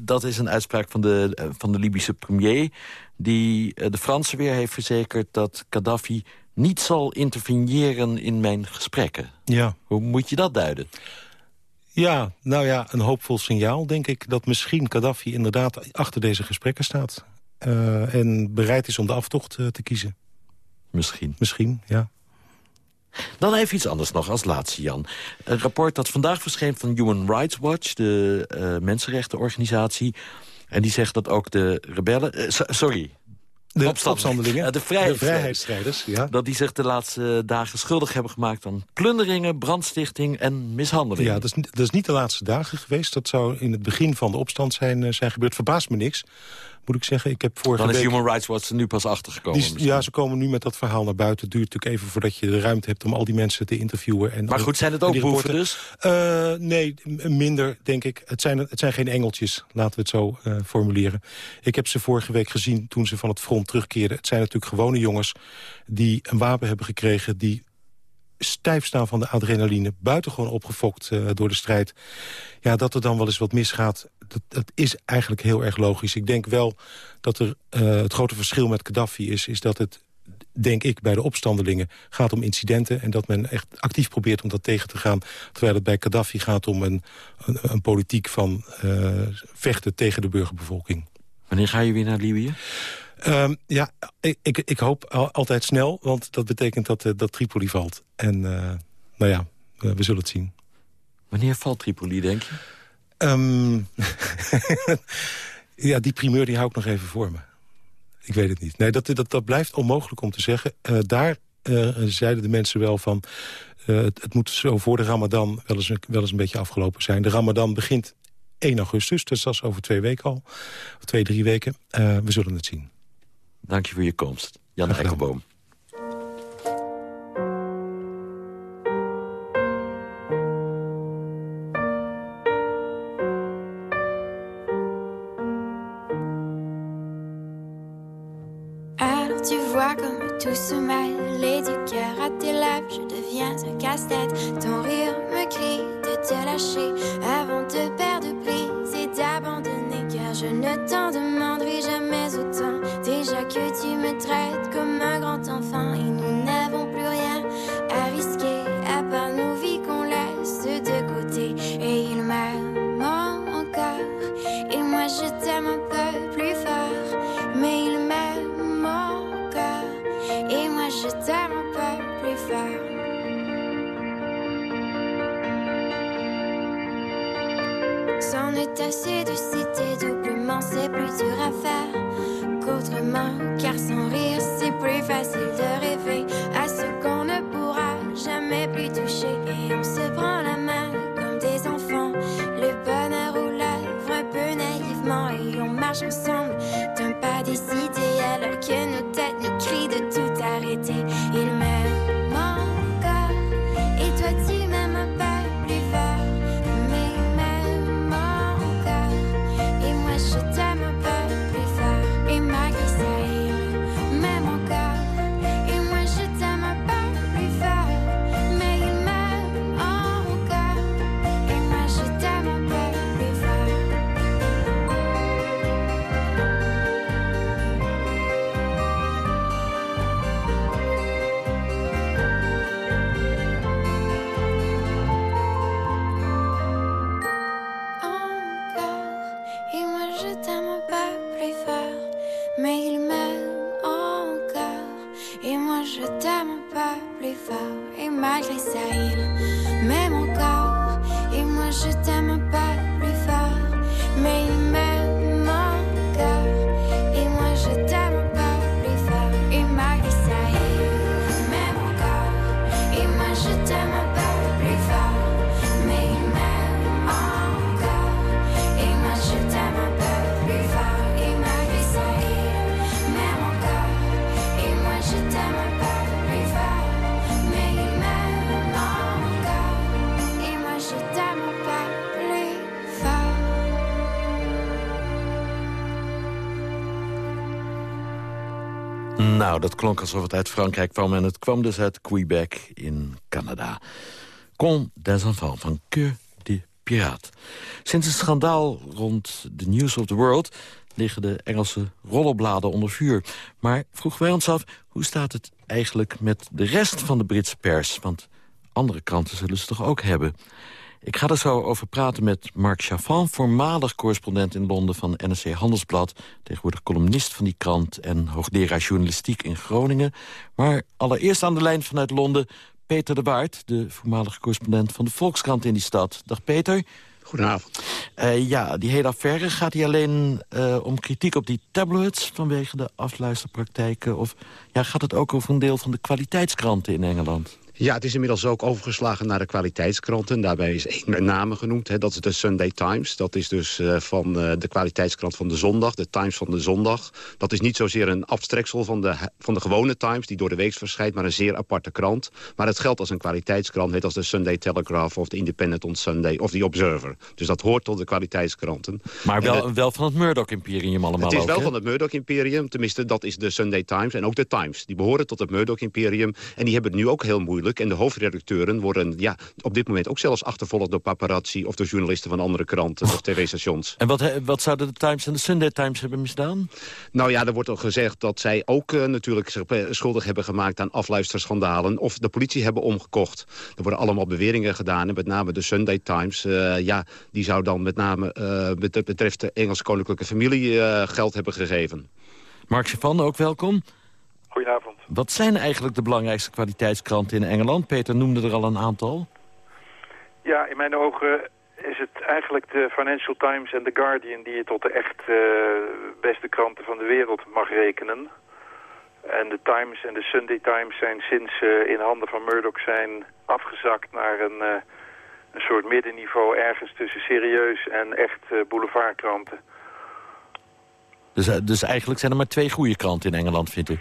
dat is een uitspraak van de, van de Libische premier... die uh, de Fransen weer heeft verzekerd dat Gaddafi niet zal interveneren in mijn gesprekken. Ja. Hoe moet je dat duiden? Ja, nou ja, een hoopvol signaal, denk ik... dat misschien Gaddafi inderdaad achter deze gesprekken staat. En bereid is om de aftocht te kiezen. Misschien. Misschien, ja. Dan even iets anders nog als laatste, Jan. Een rapport dat vandaag verscheen van Human Rights Watch... de uh, mensenrechtenorganisatie. En die zegt dat ook de rebellen... Uh, so, sorry, de opstandelingen, de, de vrijheidsstrijders, ja. dat die zich de laatste dagen schuldig hebben gemaakt aan plunderingen, brandstichting en mishandeling. Ja, dat is, dat is niet de laatste dagen geweest. Dat zou in het begin van de opstand zijn, uh, zijn gebeurd. Verbaast me niks moet ik zeggen. Ik heb vorige Dan is week... Human Rights Watch er nu pas achtergekomen. Ja, ze komen nu met dat verhaal naar buiten. Het duurt natuurlijk even voordat je de ruimte hebt om al die mensen te interviewen. En maar goed, zijn het ook boeven dus? Uh, nee, minder, denk ik. Het zijn, het zijn geen engeltjes, laten we het zo uh, formuleren. Ik heb ze vorige week gezien toen ze van het front terugkeerden. Het zijn natuurlijk gewone jongens die een wapen hebben gekregen... die stijf staan van de adrenaline, buitengewoon opgefokt uh, door de strijd. Ja, dat er dan wel eens wat misgaat, dat, is eigenlijk heel erg logisch. Ik denk wel dat er uh, het grote verschil met Gaddafi is... is dat het, denk ik, bij de opstandelingen gaat om incidenten... en dat men echt actief probeert om dat tegen te gaan... terwijl het bij Gaddafi gaat om een, een, politiek van uh, vechten tegen de burgerbevolking. Wanneer ga je weer naar Libië? Um, ja, ik, ik, ik hoop al, altijd snel, want dat betekent dat, uh, dat Tripoli valt. En uh, nou ja, we zullen het zien. Wanneer valt Tripoli, denk je? Um, ja, die primeur die hou ik nog even voor me. Ik weet het niet. Nee, dat, dat, dat blijft onmogelijk om te zeggen. daar zeiden de mensen wel van... Het, het, moet zo voor de ramadan wel eens, wel eens een beetje afgelopen zijn. De ramadan begint 1 augustus, dus dat is over twee weken al. Of twee, drie weken. we zullen het zien. Dank je voor je komst. Jan Eikelboom. Nou, dat klonk alsof het uit Frankrijk kwam... en het kwam dus uit Quebec in Canada. Con des enfants van Cœur de Piraat. Sinds het schandaal rond The News of the World... liggen de Engelse rollenbladen onder vuur. Maar vroegen wij ons af, hoe staat het eigenlijk met de rest van de Britse pers? Want andere kranten zullen ze toch ook hebben? Ik ga er zo over praten met Mark Chavan, voormalig correspondent in Londen van NRC Handelsblad, tegenwoordig columnist van die krant en hoogleraar journalistiek in Groningen. Maar allereerst aan de lijn vanuit Londen, Peter de Waard... de voormalige correspondent van de Volkskrant in die stad. Dag Peter. Goedenavond. Uh, ja, die hele affaire gaat die alleen uh, om kritiek op die tabloids... vanwege de afluisterpraktijken? Of ja, gaat het ook over een deel van de kwaliteitskranten in Engeland? Ja, het is inmiddels ook overgeslagen naar de kwaliteitskranten. Daarbij is één name genoemd. Hè. Dat is de Sunday Times. Dat is dus uh, van uh, de kwaliteitskrant van de zondag. De Times van de zondag. Dat is niet zozeer een abstreksel van de, van de gewone Times... die door de week verschijnt, maar een zeer aparte krant. Maar het geldt als een kwaliteitskrant. Net als de Sunday Telegraph of de Independent on Sunday... of de Observer. Dus dat hoort tot de kwaliteitskranten. Maar wel, het, wel van het Murdoch-imperium allemaal Het is wel van het Murdoch-imperium. Tenminste, dat is de Sunday Times en ook de Times. Die behoren tot het Murdoch-imperium. En die hebben het nu ook heel moeilijk. En de hoofdredacteuren worden ja, op dit moment ook zelfs achtervolgd door paparazzi... of door journalisten van andere kranten of tv-stations. En wat, wat zouden de Times en de Sunday Times hebben misdaan? Nou ja, er wordt al gezegd dat zij ook uh, natuurlijk zich schuldig hebben gemaakt... aan afluisterschandalen of de politie hebben omgekocht. Er worden allemaal beweringen gedaan. En met name de Sunday Times, uh, ja, die zou dan met name uh, bet betreft de Engelse koninklijke familie geld hebben gegeven. Mark Chavan, ook welkom. Goedenavond. Wat zijn eigenlijk de belangrijkste kwaliteitskranten in Engeland? Peter noemde er al een aantal. Ja, in mijn ogen is het eigenlijk de Financial Times en The Guardian... die je tot de echt uh, beste kranten van de wereld mag rekenen. En de Times en de Sunday Times zijn sinds uh, in handen van Murdoch zijn afgezakt naar een, uh, een soort middenniveau... ergens tussen serieus en echt boulevardkranten. Dus, dus eigenlijk zijn er maar twee goede kranten in Engeland, vindt u?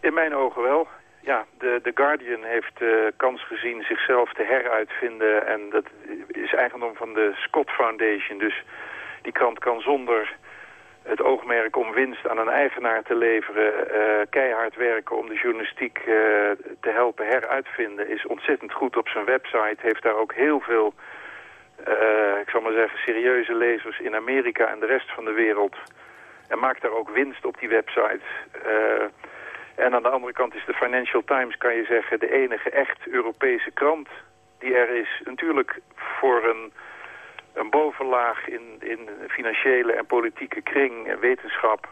In mijn ogen wel. Ja, de, The Guardian heeft uh, kans gezien zichzelf te heruitvinden. En dat is eigendom van de Scott Foundation. Dus die krant kan zonder het oogmerk om winst aan een eigenaar te leveren... Uh, keihard werken om de journalistiek uh, te helpen heruitvinden... is ontzettend goed op zijn website. Heeft daar ook heel veel, ik zal maar zeggen, serieuze lezers in Amerika en de rest van de wereld. En maakt daar ook winst op die website... En aan de andere kant is de Financial Times, kan je zeggen, de enige echt Europese krant die er is. Natuurlijk voor een, een bovenlaag in, in financiële en politieke kring en wetenschap.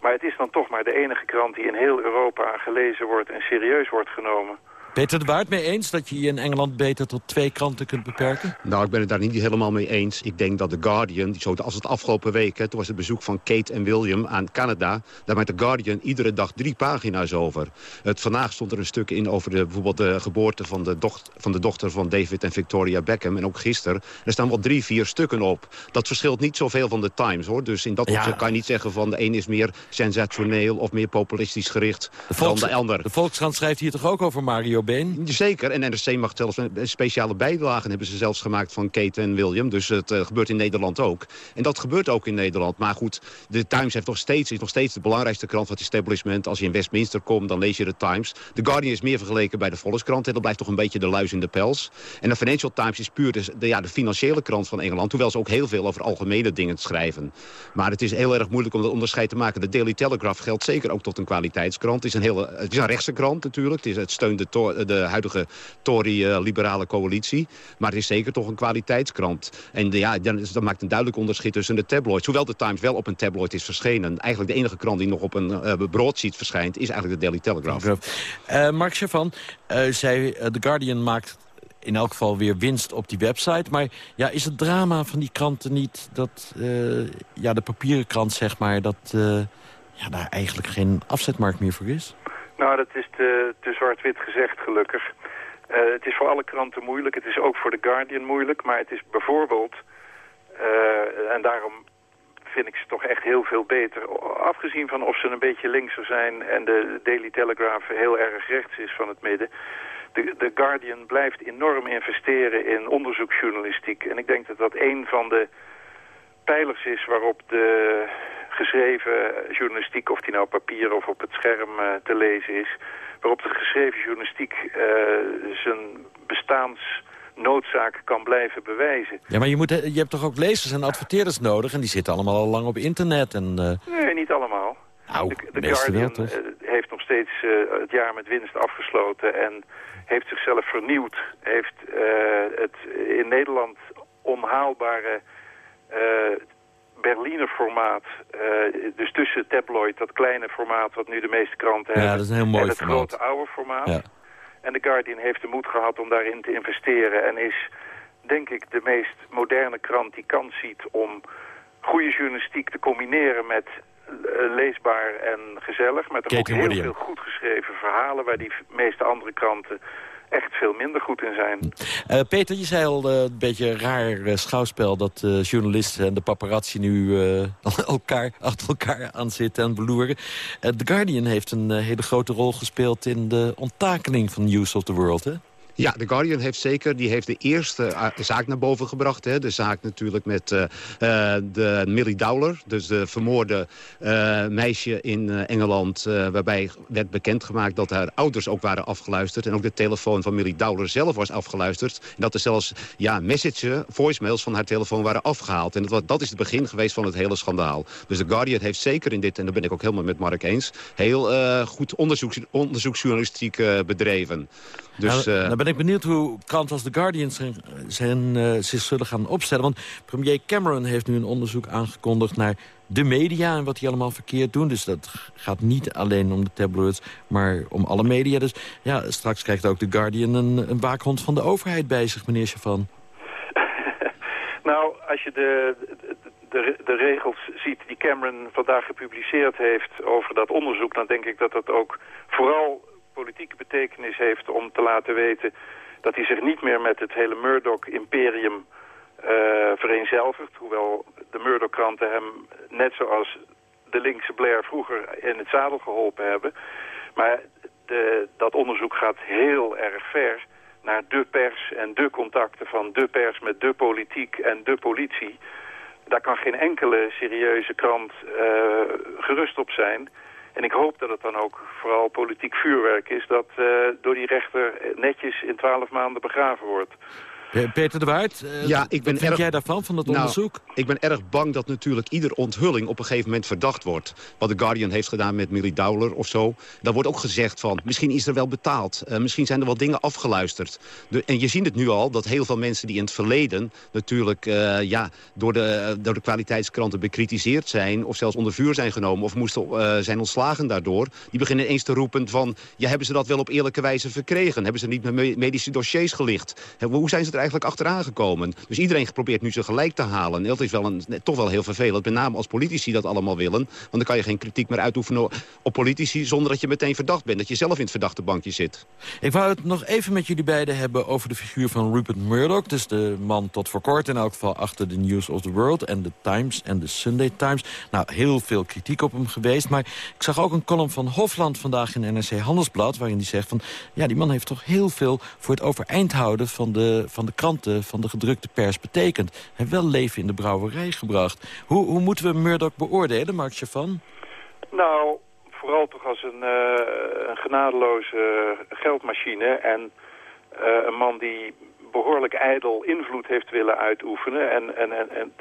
Maar het is dan toch maar de enige krant die in heel Europa gelezen wordt en serieus wordt genomen. Peter de Waard mee eens dat je je in Engeland beter tot twee kranten kunt beperken? Nou, ik ben het daar niet helemaal mee eens. Ik denk dat The Guardian, zo als het afgelopen week... Hè, toen was het bezoek van Kate en William aan Canada... daar maakt The Guardian iedere dag drie pagina's over. Het, vandaag stond er een stuk in over de, bijvoorbeeld de geboorte van de, dochter, van de dochter van David en Victoria Beckham. En ook gisteren. Er staan wel drie, vier stukken op. Dat verschilt niet zoveel van de Times, hoor. Dus in dat ja. opzicht kan je niet zeggen van de een is meer sensationeel... of meer populistisch gericht de dan de ander. De Volkskrant schrijft hier toch ook over Mario Been? Zeker, en NRC mag zelfs een speciale bijlagen hebben ze zelfs gemaakt van Kate en William. Dus het uh, gebeurt in Nederland ook. En dat gebeurt ook in Nederland. Maar goed, de Times heeft nog steeds, is nog steeds de belangrijkste krant van het establishment. Als je in Westminster komt, dan lees je de Times. The Guardian is meer vergeleken bij de Volkskrant. En dat blijft toch een beetje de luis in de pels. En de Financial Times is puur de, de, ja, de financiële krant van Engeland. Hoewel ze ook heel veel over algemene dingen schrijven. Maar het is heel erg moeilijk om dat onderscheid te maken. De Daily Telegraph geldt zeker ook tot een kwaliteitskrant. Het is een, hele, het is een rechtse krant natuurlijk. Het, is, het steunt de, de huidige Tory-liberale coalitie. Maar het is zeker toch een kwaliteitskrant. En ja, dat maakt een duidelijk onderscheid tussen de tabloids. Hoewel de Times wel op een tabloid is verschenen. Eigenlijk de enige krant die nog op een uh, broadsheet verschijnt... is eigenlijk de Daily Telegraph. Uh, Mark Chavan uh, zei... The Guardian maakt in elk geval weer winst op die website. Maar ja, is het drama van die kranten niet dat ja, de papieren krant, zeg maar... dat ja, daar eigenlijk geen afzetmarkt meer voor is? Nou, dat is te, te zwart-wit gezegd, gelukkig. Uh, het is voor alle kranten moeilijk. Het is ook voor The Guardian moeilijk. Maar het is bijvoorbeeld... Uh, en daarom vind ik ze toch echt heel veel beter. Afgezien van of ze een beetje linkser zijn... en de Daily Telegraph heel erg rechts is van het midden... The, The Guardian blijft enorm investeren in onderzoeksjournalistiek. En ik denk dat dat een van de pijlers is waarop de geschreven journalistiek... of die nou op papier of op het scherm uh, te lezen is... waarop de geschreven journalistiek uh, zijn bestaansnoodzaak kan blijven bewijzen. Ja, maar je, moet, je hebt toch ook lezers en adverteerders nodig... en die zitten allemaal al lang op internet. En, uh... Nee, niet allemaal. Nou, de, de Guardian wel, heeft nog steeds het jaar met winst afgesloten... en heeft zichzelf vernieuwd. Heeft het in Nederland onhaalbare... Berliner formaat. Uh, dus tussen tabloid, dat kleine formaat wat nu de meeste kranten ja, hebben. Dat is een heel mooi en het formaat. grote oude formaat. Ja. En The Guardian heeft de moed gehad om daarin te investeren en is, denk ik, de meest moderne krant die kans ziet om goede journalistiek te combineren met eh, leesbaar en gezellig. Met ook heel veel goed geschreven verhalen waar die meeste andere kranten echt veel minder goed in zijn. Eh, Peter, je zei al eh, een beetje raar eh, schouwspel... dat journalisten en de paparazzi nu elkaar, achter elkaar aan zitten en beloeren. The Guardian heeft een hele grote rol gespeeld... in de onttakeling van News of the World, hè? Ja, The Guardian heeft zeker die heeft de eerste eh, zaak naar boven gebracht. Hè. De zaak natuurlijk met eh, eh, de Millie Dowler. Dus de vermoorde meisje in Engeland. waarbij werd bekendgemaakt dat haar ouders ook waren afgeluisterd. En ook de telefoon van Millie Dowler zelf was afgeluisterd. En dat er zelfs ja, messages, voicemails van haar telefoon waren afgehaald. En dat, dat is het begin geweest van het hele schandaal. Dus The Guardian heeft zeker in dit, en daar ben ik ook helemaal met Mark eens... heel goed onderzoeks, onderzoeksjournalistiek bedreven. Dus, nou, eh, nou ben ik benieuwd hoe kranten als The Guardian zijn, zijn, eh, zich zullen gaan opstellen. Want premier Cameron heeft nu een onderzoek aangekondigd naar de media... en wat die allemaal verkeerd doen. Dus dat gaat niet alleen om de tabloids, maar om alle media. Dus ja, straks krijgt ook The Guardian een, een waakhond van de overheid bij zich, meneer Chavan. Nou, als je de, de, de regels ziet die Cameron vandaag gepubliceerd heeft over dat onderzoek... dan denk ik dat dat ook vooral politieke betekenis heeft om te laten weten... dat hij zich niet meer met het hele Murdoch-imperium eh, vereenzelvigt. Hoewel de Murdoch-kranten hem, net zoals de linkse Blair vroeger, in het zadel geholpen hebben. Maar de, dat onderzoek gaat heel erg ver naar de pers en de contacten van de pers met de politiek en de politie. Daar kan geen enkele serieuze krant eh, gerust op zijn. En ik hoop dat het dan ook vooral politiek vuurwerk is... dat eh, door die rechter netjes in twaalf maanden begraven wordt. Pe- Peter de Waard, eh, Ja, ik ben wat vind erg- jij daarvan, van dat Nou, onderzoek? Ik ben erg bang dat natuurlijk ieder onthulling op een gegeven moment verdacht wordt. Wat The Guardian heeft gedaan met Millie Dowler of zo. Daar wordt ook gezegd van, misschien is er wel betaald. Eh, misschien zijn er wel dingen afgeluisterd. De, en je ziet het nu al, dat heel veel mensen die in het verleden... natuurlijk eh, ja, door, de, door de kwaliteitskranten bekritiseerd zijn... of zelfs onder vuur zijn genomen of moesten eh, zijn ontslagen daardoor... die beginnen ineens te roepen van... ja, hebben ze dat wel op eerlijke wijze verkregen? Hebben ze niet met me- medische dossiers gelicht? Hoe zijn ze er eigenlijk achteraan gekomen? Dus iedereen probeert nu ze gelijk te halen. En dat is wel een, toch wel heel vervelend. Met name als politici dat allemaal willen. Want dan kan je geen kritiek meer uitoefenen op politici... zonder dat je meteen verdacht bent. Dat je zelf in het verdachte bankje zit. Ik wou het nog even met jullie beiden hebben over de figuur van Rupert Murdoch. Dus de man tot voor kort in elk geval achter de News of the World... en de Times en de Sunday Times. Nou, heel veel kritiek op hem geweest. Maar ik zag ook een column van Hofland vandaag in NRC Handelsblad... waarin hij zegt van, ja, die man heeft toch heel veel... voor het overeind houden van de, van de kranten, van de gedrukte pers betekend. Hij wel leven in de brouwerij gebracht. Hoe, hoe moeten we Murdoch beoordelen, Mark Chavan? Nou, vooral toch als een, eh, een genadeloze geldmachine en eh, een man die behoorlijk ijdel invloed heeft willen uitoefenen. En, en, en, en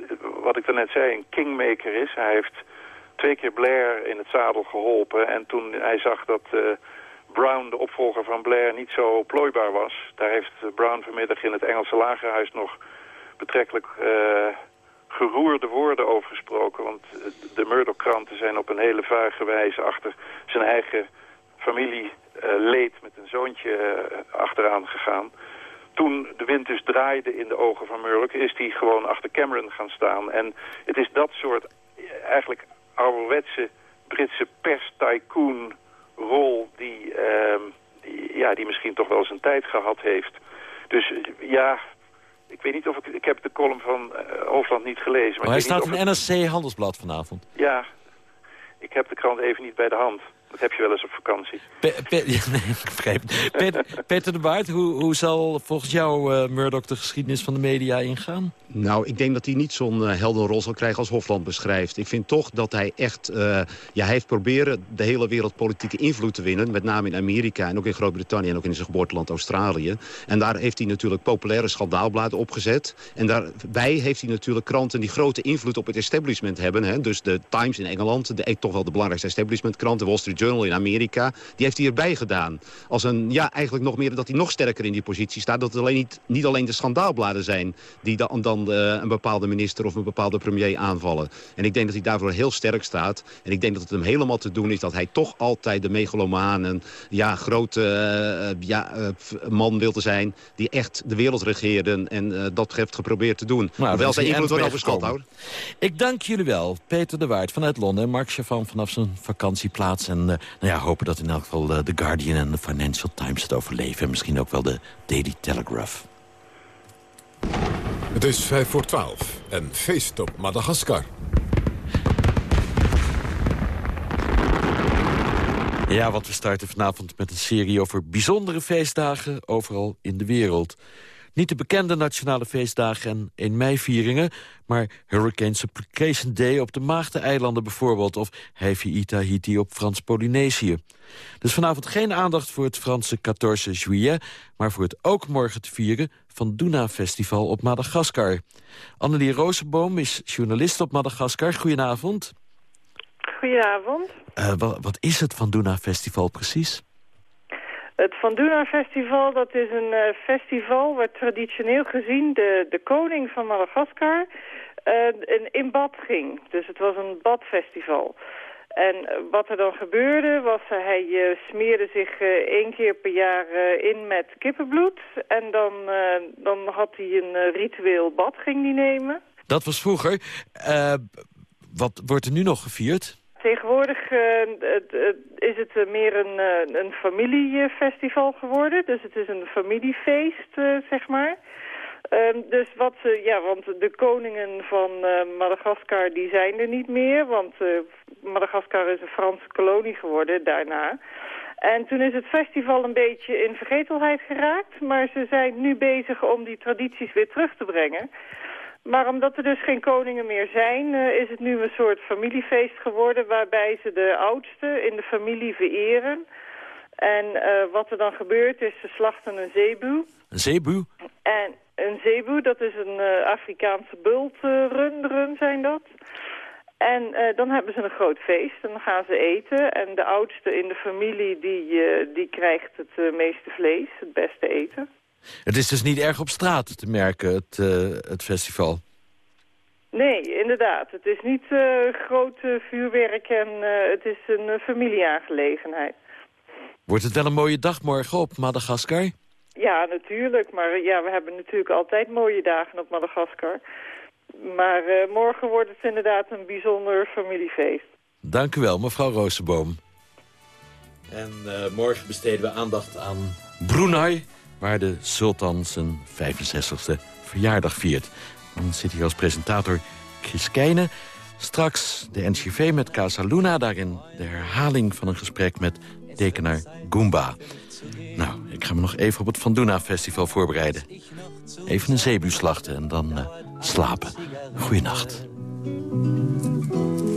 wat ik daarnet zei, een kingmaker is. Hij heeft twee keer Blair in het zadel geholpen. En toen hij zag dat eh, Brown, de opvolger van Blair, niet zo plooibaar was... daar heeft Brown vanmiddag in het Engelse lagerhuis nog betrekkelijk... eh, geroerde woorden over gesproken. Want eh, de Murdoch-kranten zijn op een hele vuige wijze achter zijn eigen familieleed met een zoontje eh, achteraan gegaan. Toen de wind dus draaide in de ogen van Murdoch, is hij gewoon achter Cameron gaan staan. En het is dat soort eh, eigenlijk ouderwetse Britse pers-tycoon rol die, ehm, die, ja, die misschien toch wel zijn tijd gehad heeft. Dus ja, ik weet niet of ik... Ik heb de column van eh, Hoofdland niet gelezen. Maar Oh, hij staat in NRC Handelsblad vanavond. Ja, ik heb de krant even niet bij de hand. Dat heb je wel eens op vakantie. Pe- Pe- ja, nee, ik begreep het. Peter, de Baart, hoe, hoe zal volgens jou eh, Murdoch de geschiedenis van de media ingaan? Nou, ik denk dat hij niet zo'n uh, heldenrol zal krijgen als Hofland beschrijft. Ik vind toch dat hij echt... Uh, ja, hij heeft proberen de hele wereld politieke invloed te winnen. Met name in Amerika en ook in Groot-Brittannië en ook in zijn geboorteland Australië. En daar heeft hij natuurlijk populaire schandaalbladen opgezet. En daarbij heeft hij natuurlijk kranten die grote invloed op het establishment hebben. Hè? Dus de Times in Engeland, de, toch wel de belangrijkste establishmentkrant. De Wall Street Journal in Amerika. Die heeft hij erbij gedaan. Als een, ja, eigenlijk nog meer dat hij nog sterker in die positie staat. Dat het alleen niet, niet alleen de schandaalbladen zijn die dan, dan een bepaalde minister of een bepaalde premier aanvallen. En ik denk dat hij daarvoor heel sterk staat. En ik denk dat het hem helemaal te doen is dat hij toch altijd de megalomaan... een ja, grote ja, man wil te zijn die echt de wereld regeerde... en dat heeft geprobeerd te doen. Nou, Hoewel zijn invloed wel overschat houden. Ik dank jullie wel. Peter de Waard vanuit Londen en Mark Chavan vanaf zijn vakantieplaats. En uh, nou ja, hopen dat in elk geval uh, The Guardian en de Financial Times het overleven. En misschien ook wel de Daily Telegraph. Het is vijf voor twaalf en feest op Madagaskar. Ja, want we starten vanavond met een serie over bijzondere feestdagen overal in de wereld. Niet de bekende nationale feestdagen en 1 mei-vieringen... maar Hurricane Supplication Day op de Maagdeneilanden bijvoorbeeld... of Heavy Tahiti op Frans-Polynesië. Dus vanavond geen aandacht voor het Franse 14 juillet... maar voor het ook morgen te vieren Van Duna Festival op Madagaskar. Annelie Rozenboom is journalist op Madagaskar. Goedenavond. Goedenavond. Uh, wat, wat is het Van Duna Festival precies? Het Van Duna Festival dat is een uh, festival waar traditioneel gezien de, de koning van Madagaskar uh, in, bad ging. Dus het was een badfestival. En wat er dan gebeurde was, hij smeerde zich één keer per jaar in met kippenbloed. En dan, dan had hij een ritueel bad ging die nemen. Dat was vroeger. wat wordt er nu nog gevierd? Tegenwoordig uh, is het uh, meer een, uh, een familiefestival geworden. Dus het is een familiefeest, zeg maar. Ehm, dus wat ze, ja, want de koningen van Madagaskar die zijn er niet meer. Want Madagaskar is een Franse kolonie geworden daarna. En toen is het festival een beetje in vergetelheid geraakt. Maar ze zijn nu bezig om die tradities weer terug te brengen. Maar omdat er dus geen koningen meer zijn, uh, is het nu een soort familiefeest geworden... waarbij ze de oudste in de familie vereren. En uh, wat er dan gebeurt is, ze slachten een zeebu. Een zeebu? En een zeebu, dat is een uh, Afrikaanse bultrunderen zijn dat. En dan hebben ze een groot feest en dan gaan ze eten. En de oudste in de familie, die, die krijgt het meeste vlees, het beste eten. Het is dus niet erg op straat te merken, het, uh, het festival. Nee, inderdaad. Het is niet uh, groot vuurwerk en uh, het is een familieaangelegenheid. Wordt het wel een mooie dag morgen op Madagaskar? Ja, natuurlijk. Maar ja, we hebben natuurlijk altijd mooie dagen op Madagaskar. Maar morgen wordt het inderdaad een bijzonder familiefeest. Dank u wel, mevrouw Roosenboom. En morgen besteden we aandacht aan Brunei waar de sultan zijn 65e verjaardag viert. Dan zit hier als presentator Chris Keijne. Straks de NGV met Casa Luna. Daarin de herhaling van een gesprek met tekenaar Goomba. Nou, ik ga me nog even op het Van Festival voorbereiden. Even een zeebu slachten en dan uh, slapen. Goeienacht.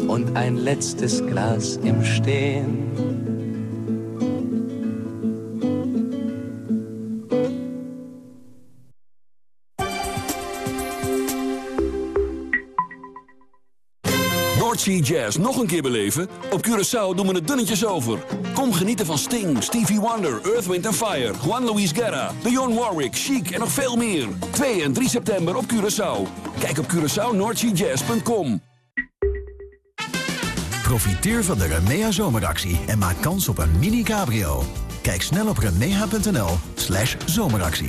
Und ein letztes Glas im Stehen. Noordsea Jazz nog een keer beleven? Op Curaçao doen we het dunnetjes over. Kom genieten van Sting, Stevie Wonder, Earth, Wind Fire... Juan Luis Guerra, Dionne Warwick, Chic en nog veel meer. 2 en 3 september op Curaçao. Kijk op CuraçaoNoordseaJazz.com. Profiteer van de Remea zomeractie en maak kans op een mini-cabrio. Kijk snel op remea.nl slash zomeractie.